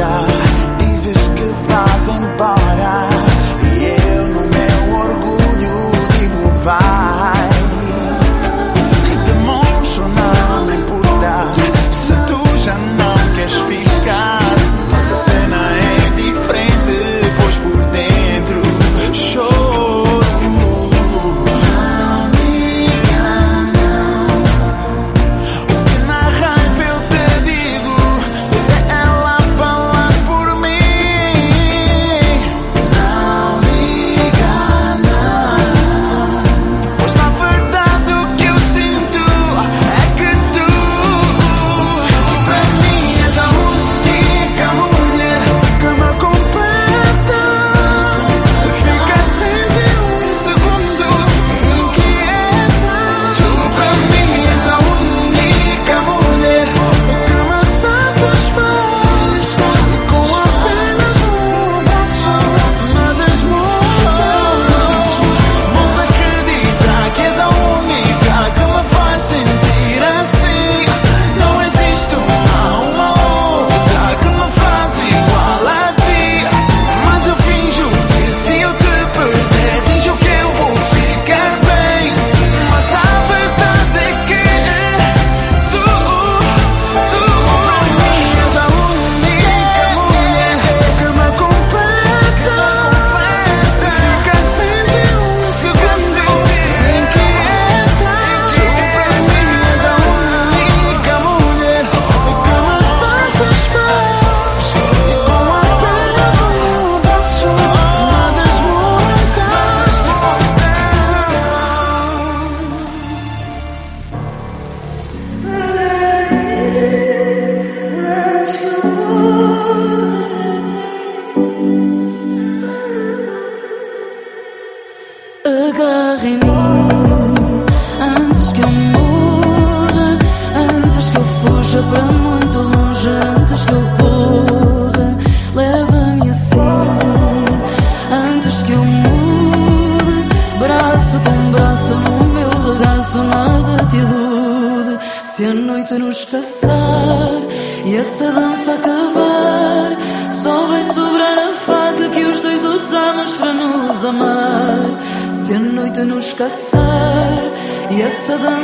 libertad.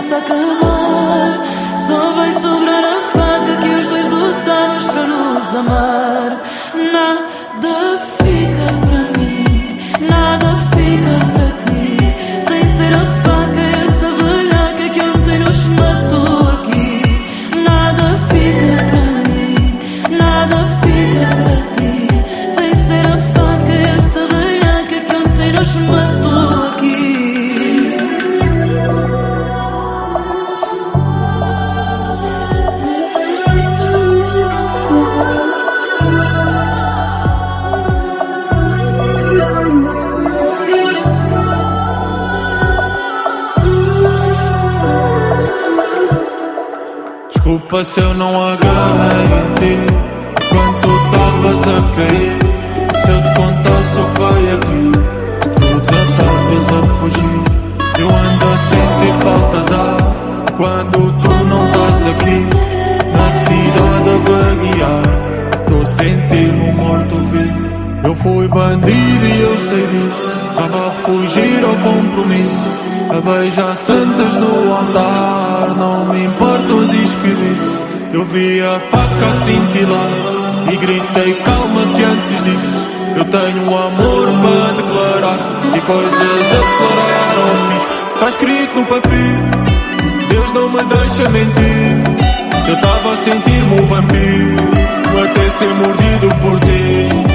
Essa compromisso. A beijar santas no altar. Não me importa o que disse. Eu vi a faca cintilar e gritei calma que antes disso. Eu tenho amor para declarar e coisas a declarar ao fiz. Tá escrito no papel, Deus não me deixa mentir. Eu tava a sentir-me um vampiro até ser mordido por ti.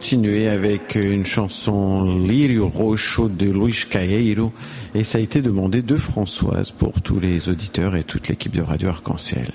Continuer avec une chanson Lírio Rocho de Luis Caeiro et ça a été demandé de Françoise pour tous les auditeurs et toute l'équipe de Radio Arc-en-Ciel.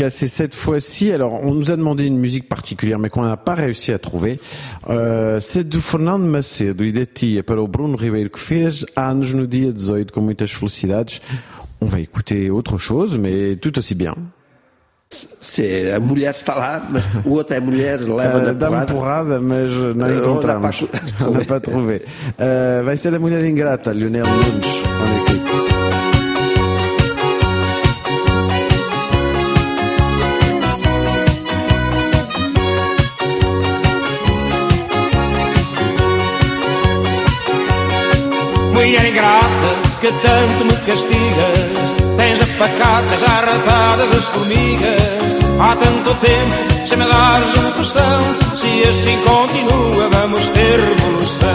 Dédicaces et cette fois-ci, alors on nous a demandé une musique particulière mais qu'on n'a pas réussi à trouver. Euh, c'est do Fernando Macedo e da tia para o Bruno Ribeiro que fez anos no dia 18 com muitas felicidades. On va écouter autre chose mais tout aussi bien. Se a mulher está lá, mas o outro é mulher, Euh, na Dá-me porrada. mas não n'a encontramos. pas- On n'a pas trouvé. Euh, vai ser a mulher ingrata, Lionel Nunes. Que tanto me castigas. Tens a pacata já ratada das formigas. Há tanto tempo, sem me dares um tostão Se assim continua, vamos ter revolução.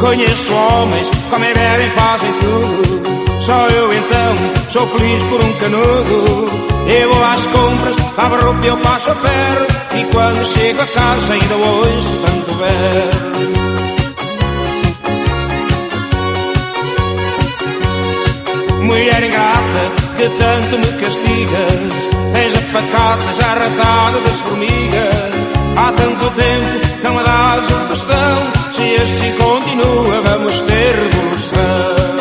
Conheço homens, comem, bebem, fazem tudo. Só eu então, sou feliz por um canudo. Eu vou às compras, lavo roupa, eu passo a ferro E quando chego a casa ainda ouço tanto berro Mulher ingrata, que tanto me castigas. Tens a pacata já ratada das formigas. Há tanto tempo não me dás um tostão Se assim continua vamos ter revolução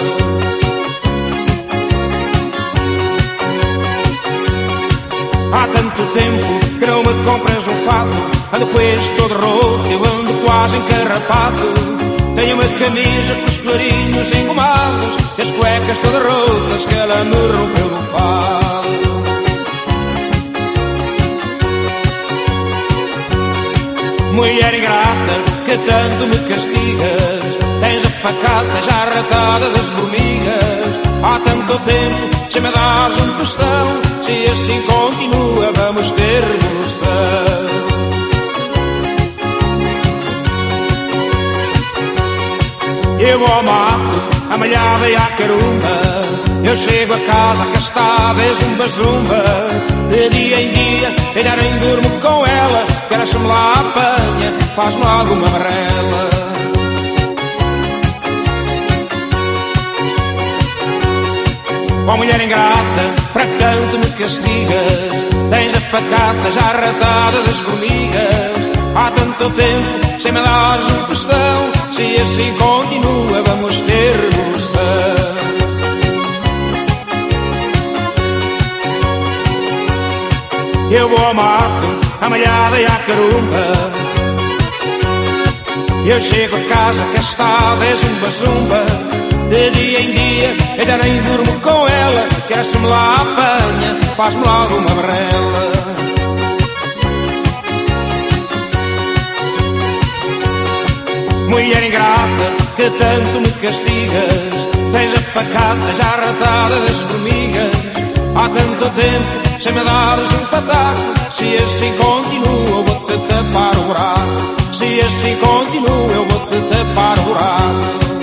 Há tanto tempo que não me compras um fato. Ando com este todo roto, eu ando quase encarrapado Tenho uma camisa com os clarinhos engomados E as cuecas todas rotas que ela me rompeu do fado Mulher ingrata, que tanto me castigas Tens a pacata já ratada das formigas. Há tanto tempo, se me dás um tostão Se assim continua, vamos ter revolução Eu ao mato, a malhada e à carumba Eu chego a casa castada e zumba zumba De dia em dia, ainda nem durmo com ela Quero se me lá apanha, faz-me logo uma amarela Ó mulher ingrata, para tanto me castigas Tens a pacata já ratada das formigas Há tanto tempo, sem me dares um tostão Se assim continua, vamos ter revolução Eu vou ao mato, à malhada e à carumba. Eu chego a casa castada, é zumba zumba. De dia em dia, ainda nem durmo com ela Quer se me lá apanha, faz-me logo uma barrela Mulher ingrata, que tanto me castigas. Tens a pacata já ratada das formigas. Há tanto tempo, sem me dares um pataco. Se assim continua, eu vou-te tapar o buraco. Se assim continua, eu vou-te tapar o buraco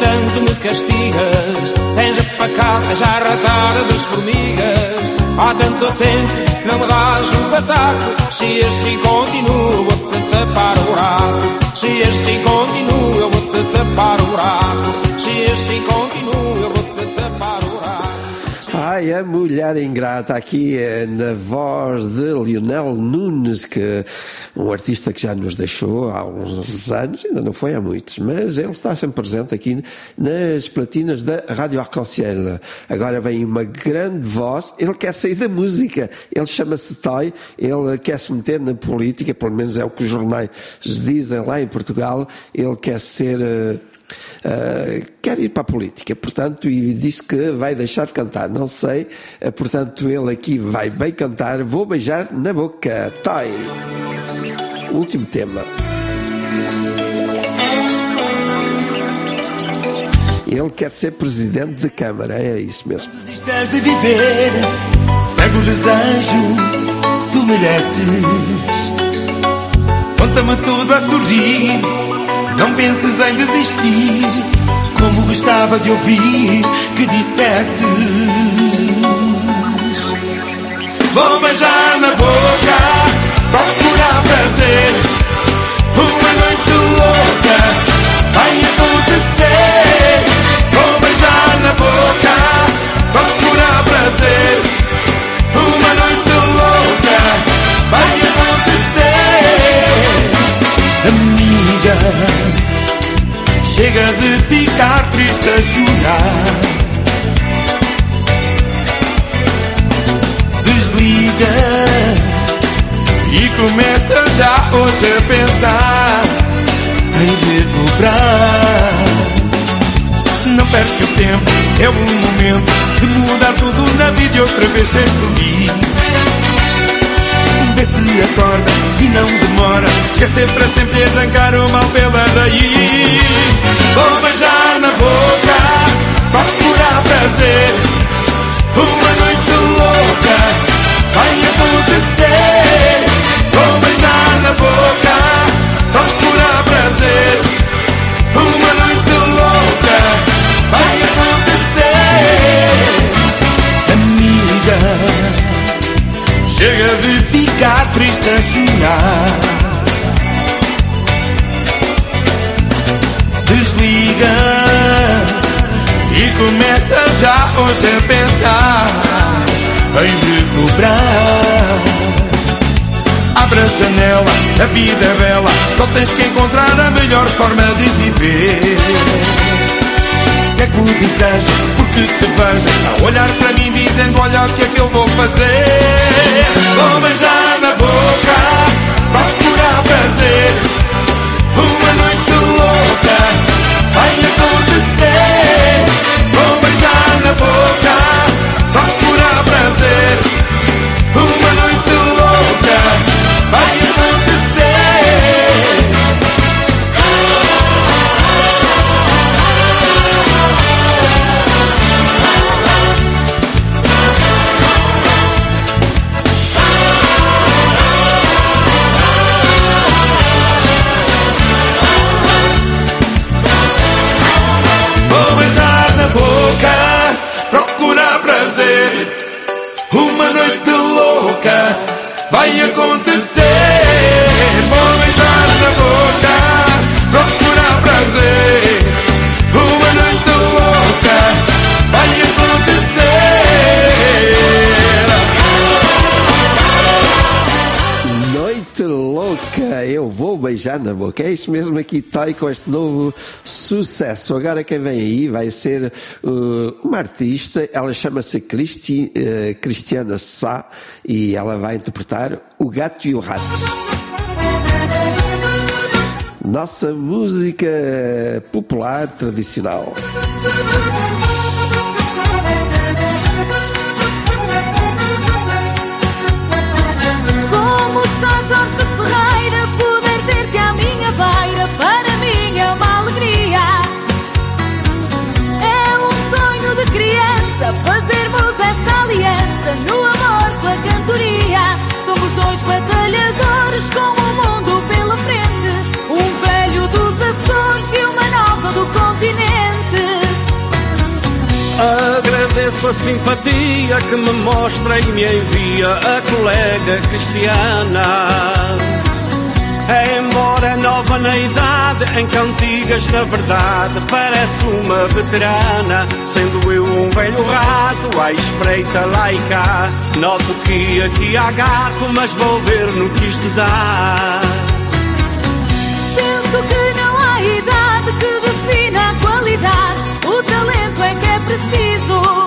tanto me castigas. Tens a pacata já ratada das formigas. Há tanto tempo não me dás um pataco. Se assim continua eu vou-te tapar o buraco. Se assim continua eu vou-te tapar o buraco. Se assim continua eu vou-te tapar o buraco Ai, a mulher ingrata aqui é na voz de Lionel Nunes, que um artista que já nos deixou há uns anos, ainda não foi há muitos, mas ele está sempre presente aqui nas platinas da Rádio Arconciel. Agora vem uma grande voz, ele quer sair da música, ele chama-se Toy, ele quer se meter na política, pelo menos é o que os jornais dizem lá em Portugal, ele quer ser. Uh, quer ir para a política, portanto, e disse que vai deixar de cantar. Não sei, uh, portanto, ele aqui vai bem cantar. Vou beijar na boca. Toy. Último tema. Ele quer ser presidente da Câmara, é isso mesmo. Desistas de viver, segue o desejo, tu mereces. Conta-me tudo a sorrir, Não penses em desistir. Como gostava de ouvir que dissesses: Vou beijar na boca, procurar prazer. Uma noite louca vai acontecer. Vou beijar na boca, procurar prazer. Chega de ficar triste a chorar. Desliga e começa já hoje a pensar em recobrar. Não percas tempo, é o momento de mudar tudo na vida e outra vez ser feliz. Vê se acorda e não demora. Esquecer para sempre e arrancar o mal pela raiz. Vou beijar na boca, procurar prazer. Uma noite louca vai acontecer. Vou beijar na boca, procurar prazer. Uma noite louca vai acontecer. Amiga. Chega de ficar triste. Desliga e começa já hoje a pensar em recobrar. Abre a janela, a vida é bela, só tens que encontrar a melhor forma de viver. Se é que o deseja, porque te veja A olhar para mim dizendo olha o que é que eu vou fazer. Vou beijar na boca Procurar prazer. Uma noite louca Vai acontecer. Vou beijar na boca Procurar prazer beijar na boca. É isso mesmo aqui, Toy, com este novo sucesso. Agora quem vem aí vai ser uh, uma artista, ela chama-se Cristi, uh, Cristiana Sá e ela vai interpretar O Gato e o Rato. Nossa música popular tradicional. Agradeço a simpatia que me mostra e me envia a colega Cristiana. Embora é nova na idade, em cantigas na verdade parece uma veterana. Sendo eu um velho rato, à espreita cá. Noto que aqui há gato, mas vou ver no que isto dá. Penso que não há idade que defina a qualidade. O talento é que é preciso.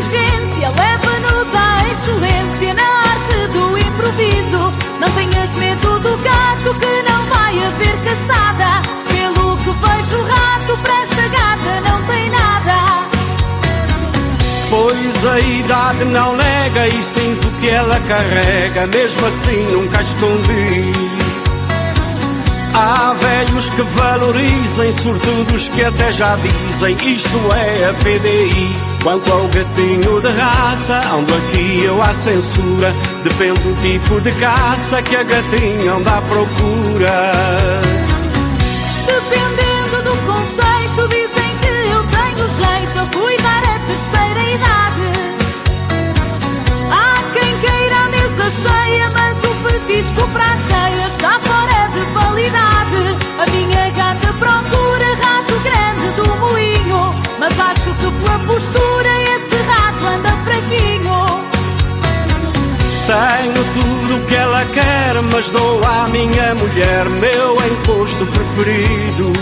Inteligência, leva-nos à excelência na arte do improviso. Não tenhas medo do gato que não vai haver caçada. Pelo que vejo, rato para esta gata não tem nada. Pois a idade não nega e sinto que ela carrega, mesmo assim nunca escondi. Há velhos que valorizem, sortudos que até já dizem isto é a PDI. Quanto ao gatinho de raça, ando aqui eu à censura. Depende do tipo de caça que a gatinha anda à procura. Dependendo do conceito, dizem que eu tenho jeito a cuidar a terceira idade. Há quem queira a mesa cheia, mas o petisco para a ceia mas acho que pela postura esse rato anda fraquinho. Tenho tudo o que ela quer, mas dou à minha mulher meu encosto preferido.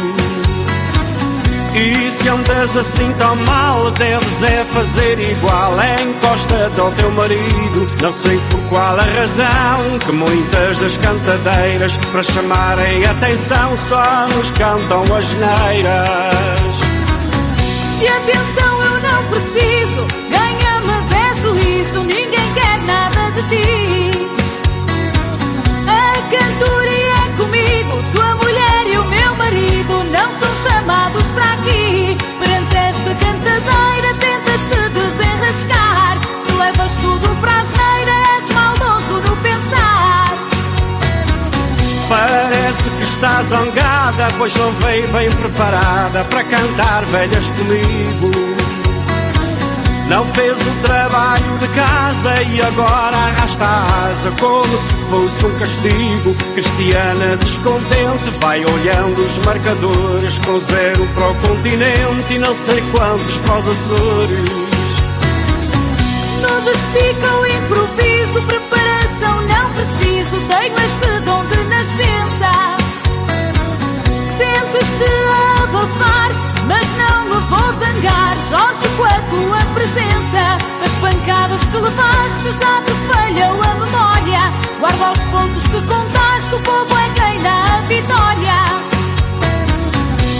E se andas assim tão mal, deves é fazer igual. Encosta-te ao teu marido. Não sei por qual a razão que muitas das cantadeiras, para chamarem atenção, só nos cantam as neiras. E atenção, está zangada, pois não veio bem preparada para cantar velhas comigo. Não fez o trabalho de casa e agora arrasta a asa como se fosse um castigo. Cristiana descontente vai olhando os marcadores com zero para o continente e não sei quantos para os Açores. No despica o improviso, preparação não preciso. Tenho este dom de nascença. Abafar, mas não me vou zangar. Jorge, com a tua presença, as pancadas que levaste já te falhou a memória. Guarda os pontos que contaste, o povo é quem dá a vitória.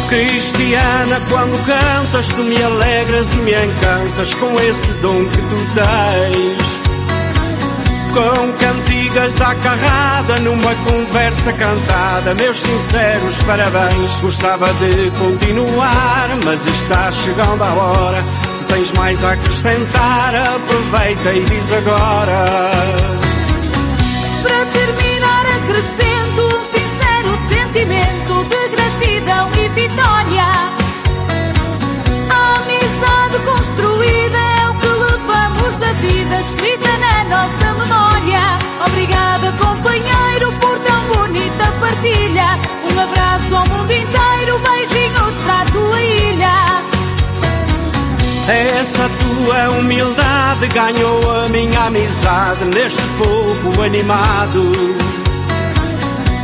Cristiana, quando cantas, tu me alegras e me encantas com esse dom que tu tens. Com cantigas à numa conversa cantada, meus sinceros parabéns. Gostava de continuar, mas está chegando a hora. Se tens mais a acrescentar, aproveita e diz agora. Para terminar, acrescento um sincero sentimento de gratidão e vitória. Vida, escrita na nossa memória. Obrigada, companheiro, por tão bonita partilha. Um abraço ao mundo inteiro, beijinhos para a tua ilha. Essa tua humildade ganhou a minha amizade neste povo animado.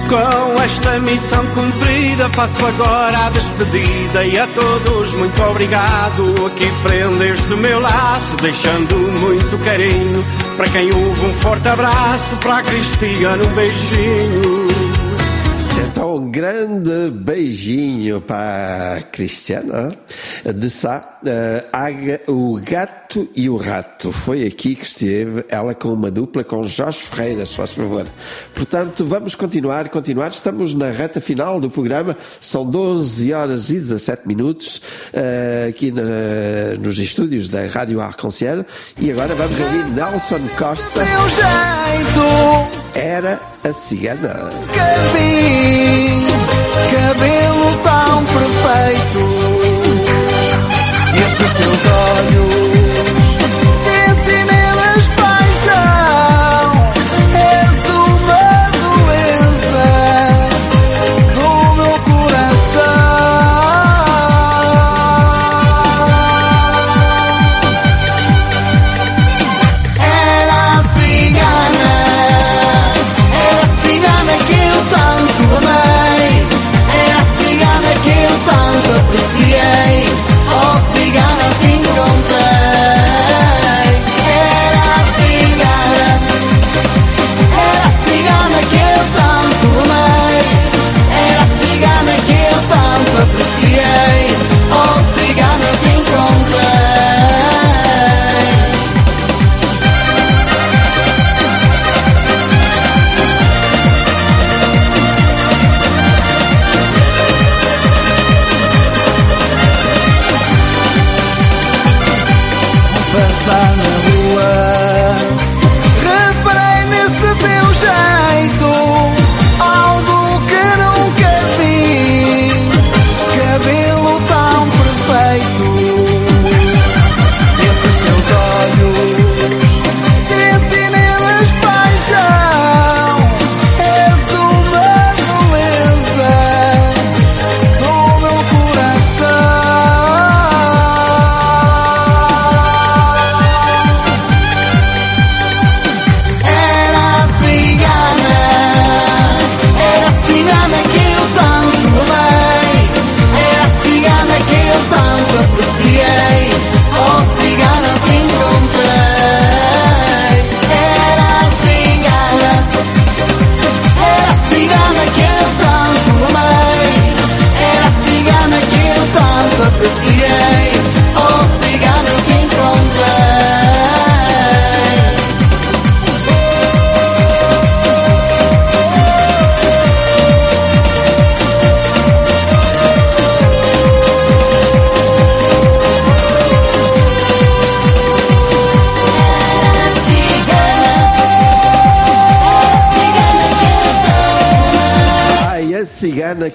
Com esta missão cumprida, faço agora a despedida e a todos muito obrigado. Aqui prendeste o meu laço, deixando muito carinho. Para quem ouve, um forte abraço, para a Cristiana, um beijinho. Então, um grande beijinho para a Cristiana de Sá. Aga- o Gato e o Rato. Foi aqui que esteve ela com uma dupla com Jorge Ferreira, se faz favor. Portanto, vamos continuar, continuar. Estamos na reta final do programa. São 12 horas e 17 minutos eh, aqui na- nos estúdios da Rádio Arconciel. E agora vamos ouvir Nelson Costa. Meu jeito Era a cigana. vi, cabelo tão perfeito. E esses teus olhos,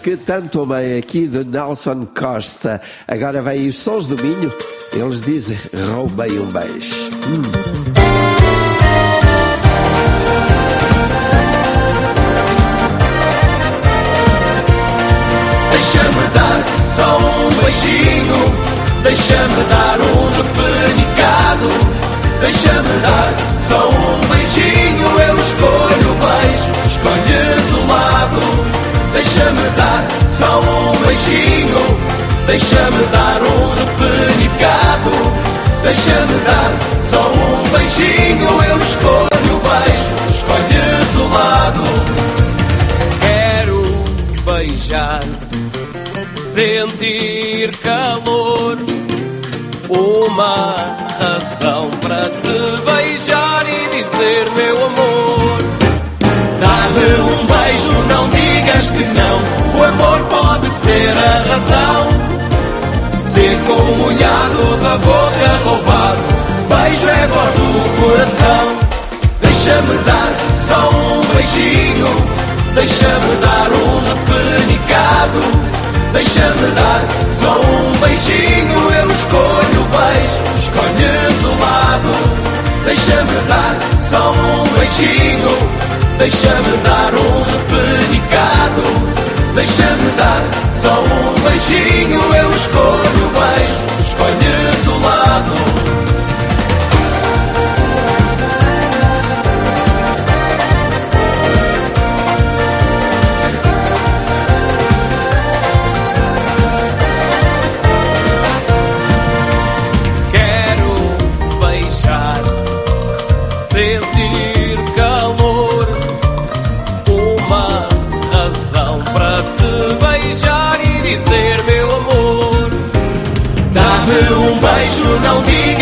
que tanto amei aqui de Nelson Costa. Agora vem os sons do Minho. Eles dizem: roubei um beijo. Hum. Deixa-me dar só um beijinho Deixa-me dar um repenicado Deixa-me dar só um beijinho Eu escolho o beijo, escolhes o lado Deixa-me dar só um beijinho. Deixa-me dar um repenicado Deixa-me dar só um beijinho. Eu escolho o beijo, escolhes o lado. Quero beijar sentir calor, uma razão para te beijar e dizer meu amor. Dá-me um beijo, não digas que não, o amor pode ser a razão. Seco molhado da boca roubado, beijo é voz do coração. Deixa-me dar só um beijinho, deixa-me dar um repenicado. Deixa-me dar só um beijinho, eu escolho o beijo, escolhes o lado. Deixa-me dar só um beijinho, deixa-me dar um repenicado. Deixa-me dar só um beijinho, eu escolho o beijo, escolhes o lado.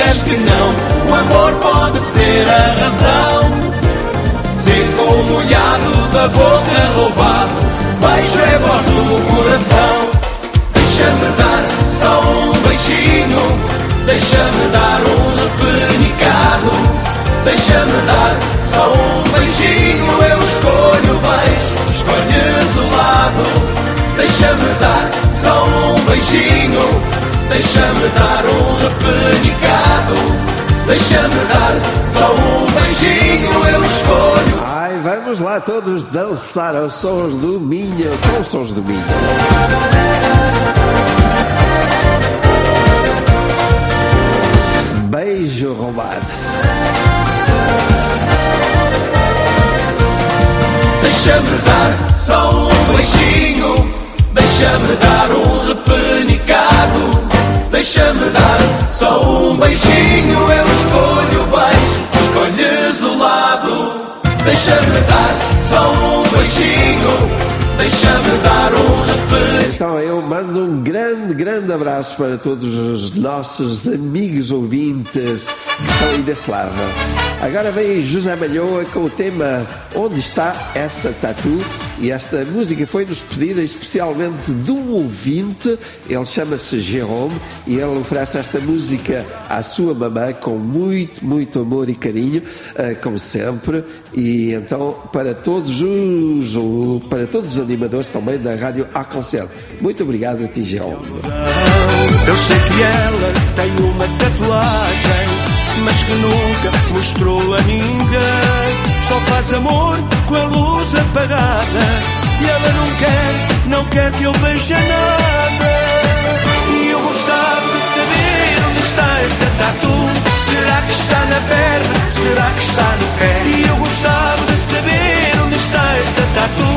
Digas que não, o amor pode ser a razão. Seco molhado da boca roubado, beijo é voz do coração. Deixa-me dar só um beijinho, deixa-me dar um repenicado. Deixa-me dar só um beijinho, eu escolho o beijo, escolhes o lado. Deixa-me dar só um beijinho, deixa-me dar um repenicado. Deixa-me dar só um beijinho, eu escolho. Ai, vamos lá todos dançar aos sons do Minho, com os sons do Minho. Beijo roubado. Deixa-me dar só um beijinho, deixa-me dar um repenicado. Deixa-me dar só um beijinho, eu escolho o beijo, escolhes o lado. Deixa-me dar só um beijinho, deixa-me dar um repenicado. Então eu mando um grande, grande abraço para todos os nossos amigos ouvintes que estão aí desse lado. Agora vem José Malhoa com o tema Onde está essa tatu? E esta música foi-nos pedida especialmente de um ouvinte, ele chama-se Jerome e ele oferece esta música à sua mamãe com muito, muito amor e carinho, eh, como sempre. E então para todos os para todos os animadores também da Rádio Arconcel. Muito obrigado a ti, Jerome. Eu sei que ela tem uma tatuagem, mas que nunca mostrou a ninguém. Só faz amor com a luz apagada. E ela não quer, não quer que eu veja nada. E eu gostava de saber onde está essa tatu. Será que está na perna? Será que está no pé? E eu gostava de saber onde está essa tatu.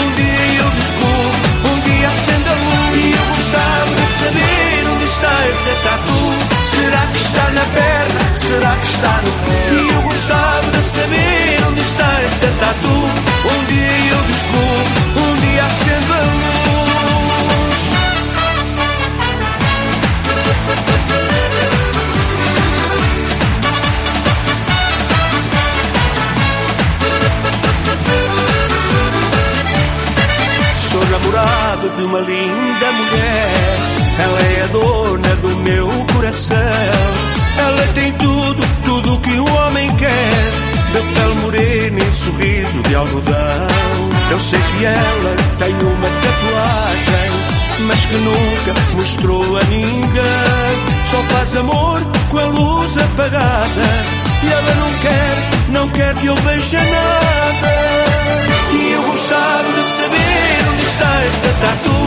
Um dia eu descubro, um dia acende a luz. E eu gostava de saber onde está essa tatu. Será que está na perna? Será que está no pé? E eu gostava de saber onde está essa tatu. Um dia eu descubro, um dia acendo a luz. Namorado de uma linda mulher. Ela é a dona do meu coração. Ela tem tudo, tudo que o homem quer. De pele morena e sorriso de algodão. Eu sei que ela tem uma tatuagem, mas que nunca mostrou a ninguém. Só faz amor com a luz apagada. E ela não quer, não quer que eu veja nada. E eu gostava de saber onde está essa tatu.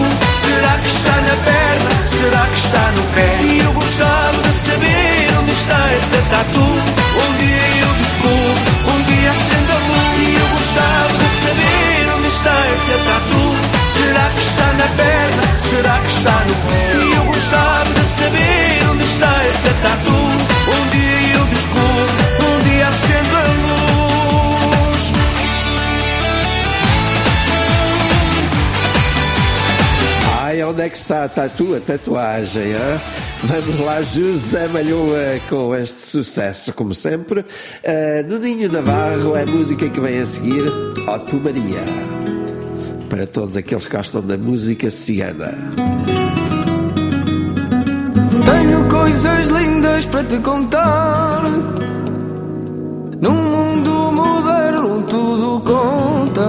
Será que está na perna? Será que está no pé? E eu gostava de saber onde está essa tatu. Um dia eu descubro, um dia acendo a luz. E eu gostava de saber onde está essa tatu. Será que está na perna? Será que está no pé? E eu gostava de saber onde está essa tatu. É que está a tatu, a tatuagem? hã? Vamos lá, José Malhoa com este sucesso, como sempre. Ah, no Ninho Navarro, é a música que vem a seguir, Ó Tu Maria. Para todos aqueles que gostam da música cigana. Tenho coisas lindas para te contar. Num mundo moderno tudo conta.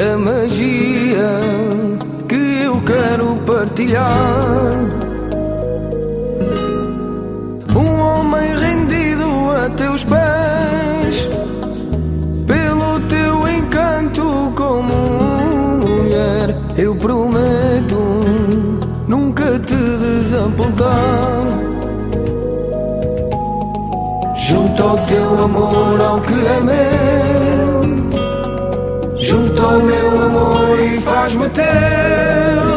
A magia quero partilhar. Um homem rendido a teus pés. Pelo teu encanto como mulher, eu prometo nunca te desapontar. Junto ao teu amor, ao que é meu. Junto ao meu amor e faz-me teu.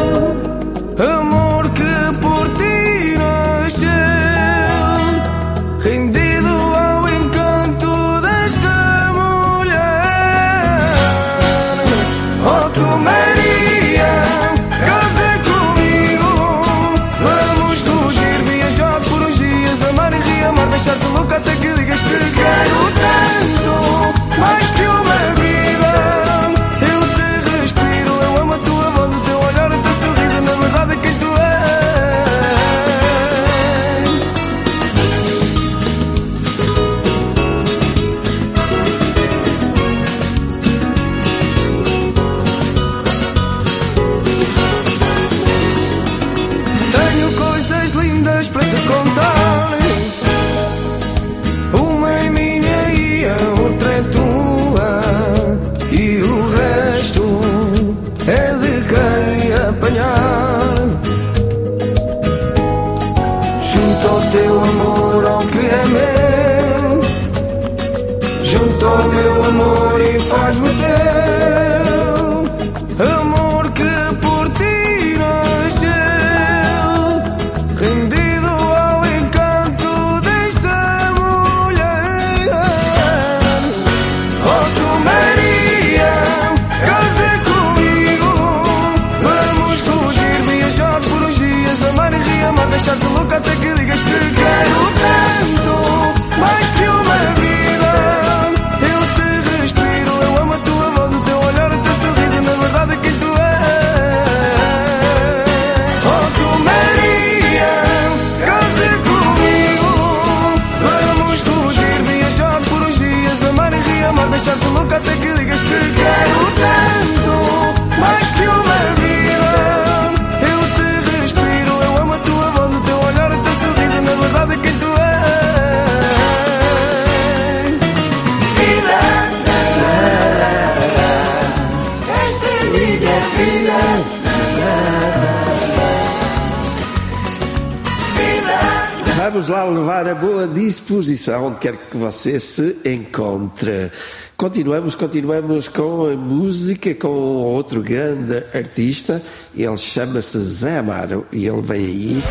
Quer que você se encontre. Continuamos, continuamos com a música, com outro grande artista. Ele chama-se Zé Amaro e ele vem aí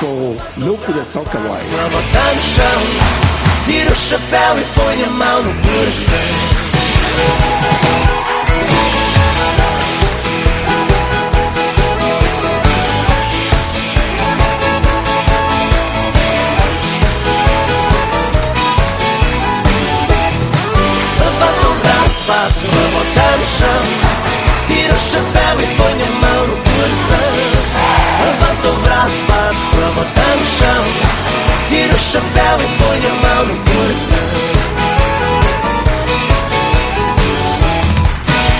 com Meu Coração Cowboy. No chão Tira o chapéu e põe a mão no coração chão Tira o chapéu e põe a mão no coração Levanta o braço, bate para botar no chão Tira o chapéu e põe a mão no coração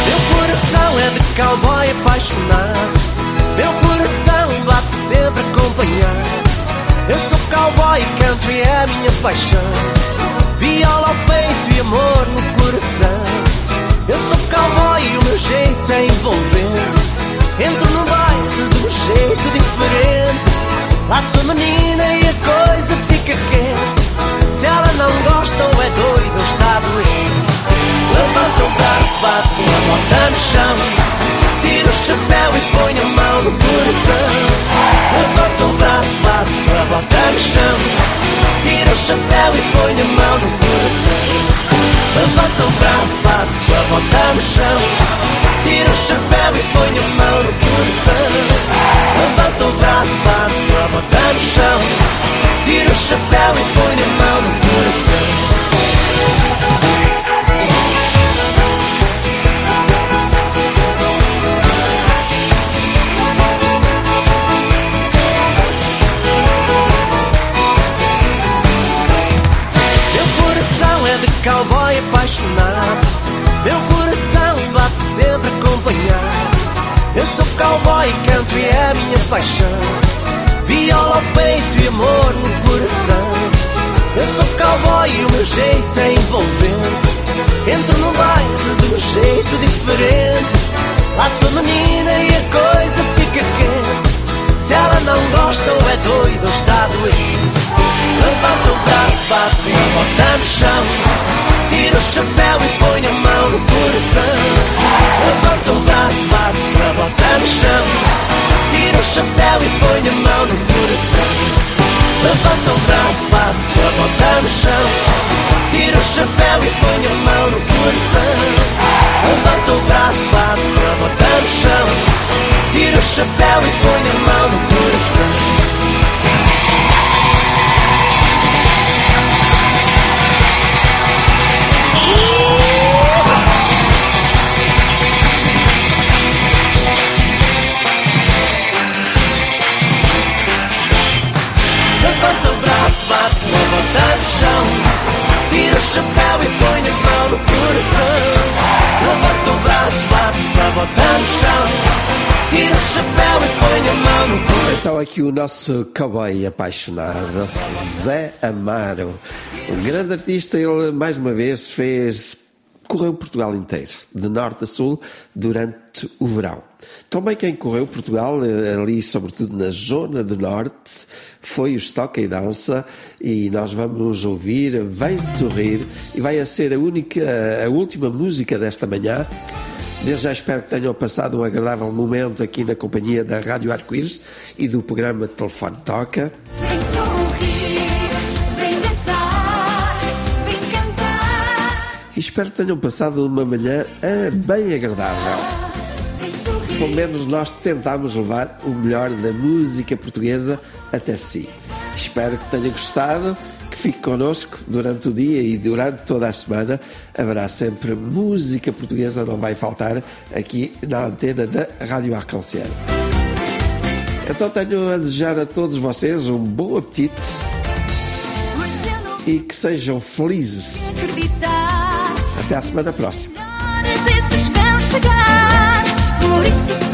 Meu coração é de cowboy apaixonado. Meu coração bate sempre acompanhado. Eu sou cowboy e country é a minha paixão. Viola ao peito e amor no coração. Eu sou cowboy e o meu jeito é envolvente. Entro no baile de um jeito diferente. Laço a menina e a coisa fica quente. Se ela não gosta ou é doida ou está doente. Levanta o braço, bate com a bota no chão. Tira o chapéu e põe a mão no coração. Levanta o braço, bate com a bota no chão. Tira o chapéu e põe a mão no coração. Levanta o braço, bate com a bota no chão. Tira o chapéu e põe a mão no coração. Levanta o braço, bate com a bota no chão. Tira o chapéu e põe a mão no coração. Cowboy apaixonado. Meu coração bate sempre acompanhado. Eu sou cowboy country é minha paixão. Viola ao peito e amor no coração. Eu sou cowboy e o meu jeito é envolvente. Entro no baile de um jeito diferente. Laço a menina e a coisa fica quente. Se ela não gosta ou é doida ou está doente. Levanta o braço, bate com a bota no chão. Tira o chapéu e põe a mão no coração. Levanta o braço, bate com a bota no chão. Tira o chapéu e põe a mão no coração. Levanta o braço, bate com a bota no chão. Tira o chapéu e põe a mão no coração. Levanta o braço, bate com a bota no chão. Tira o chapéu e põe a mão no coração. Chapéu e a mão no coração. Levanta o braço, bate com a bota no chão. Tira o chapéu e põe a mão no coração. Então aqui o nosso cowboy apaixonado, Zé Amaro. Um grande artista, ele mais uma vez fez, correu Portugal inteiro, de norte a sul, durante o verão. Também quem correu Portugal, eh, ali sobretudo na zona do norte, foi o Stock e Dança e nós vamos ouvir Vem Sorrir e vai a ser a única, a última música desta manhã. Desde já espero que tenham passado um agradável momento aqui na companhia da Rádio Arco-Íris e do programa Telefone Toca. Vem sorrir, vem dançar, vem cantar. E espero que tenham passado uma manhã ah, bem agradável. Pelo menos nós tentámos levar o melhor da música portuguesa até si. Espero que tenha gostado, que fique connosco durante o dia e durante toda a semana. Haverá sempre música portuguesa, não vai faltar aqui na antena da Rádio Arcanciel. Então tenho a desejar a todos vocês um bom apetite e que sejam felizes. Até à semana próxima. Esses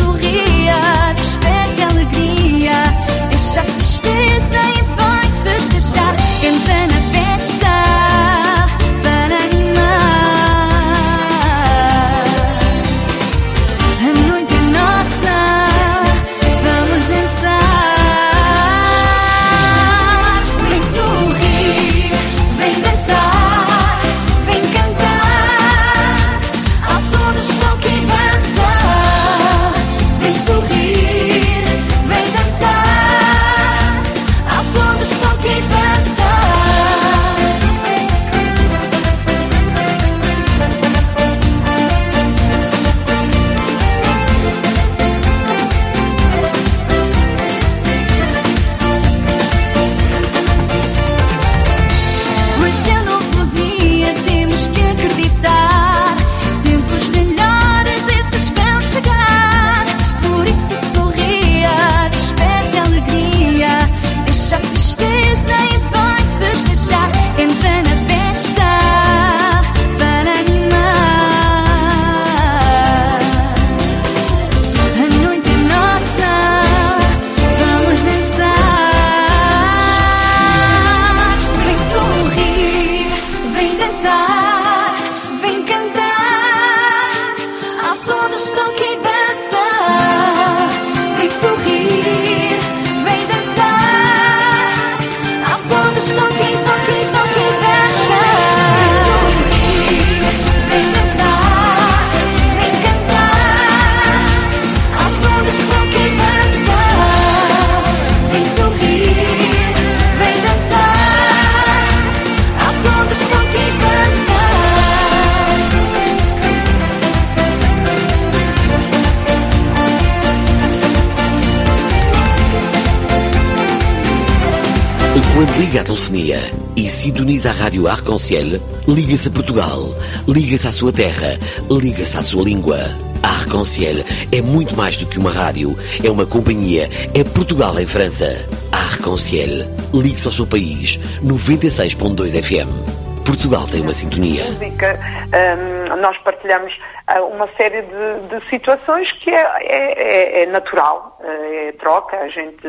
Quando liga a telefonia e sintoniza a rádio Arconciel, liga-se a Portugal, liga-se à sua terra, liga-se à sua língua. A Arconciel é muito mais do que uma rádio, é uma companhia, é Portugal em França. A Arconciel, ligue-se ao seu país, 96.2 FM. Portugal tem uma sintonia. música, hum, nós partilhamos uma série de, de situações que é, é- é- é natural, eh, é troca, a gente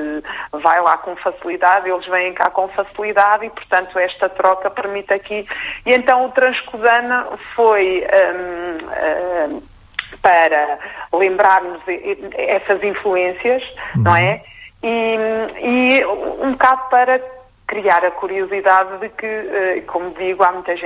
vai lá com facilidade, eles vêm cá com facilidade e, portanto, esta troca permite aqui. E então o Transcodana foi. hum, hum, para lembrarmos essas influências, não é? E, e um bocado para criar a curiosidade de que, eh, como digo, há muita gente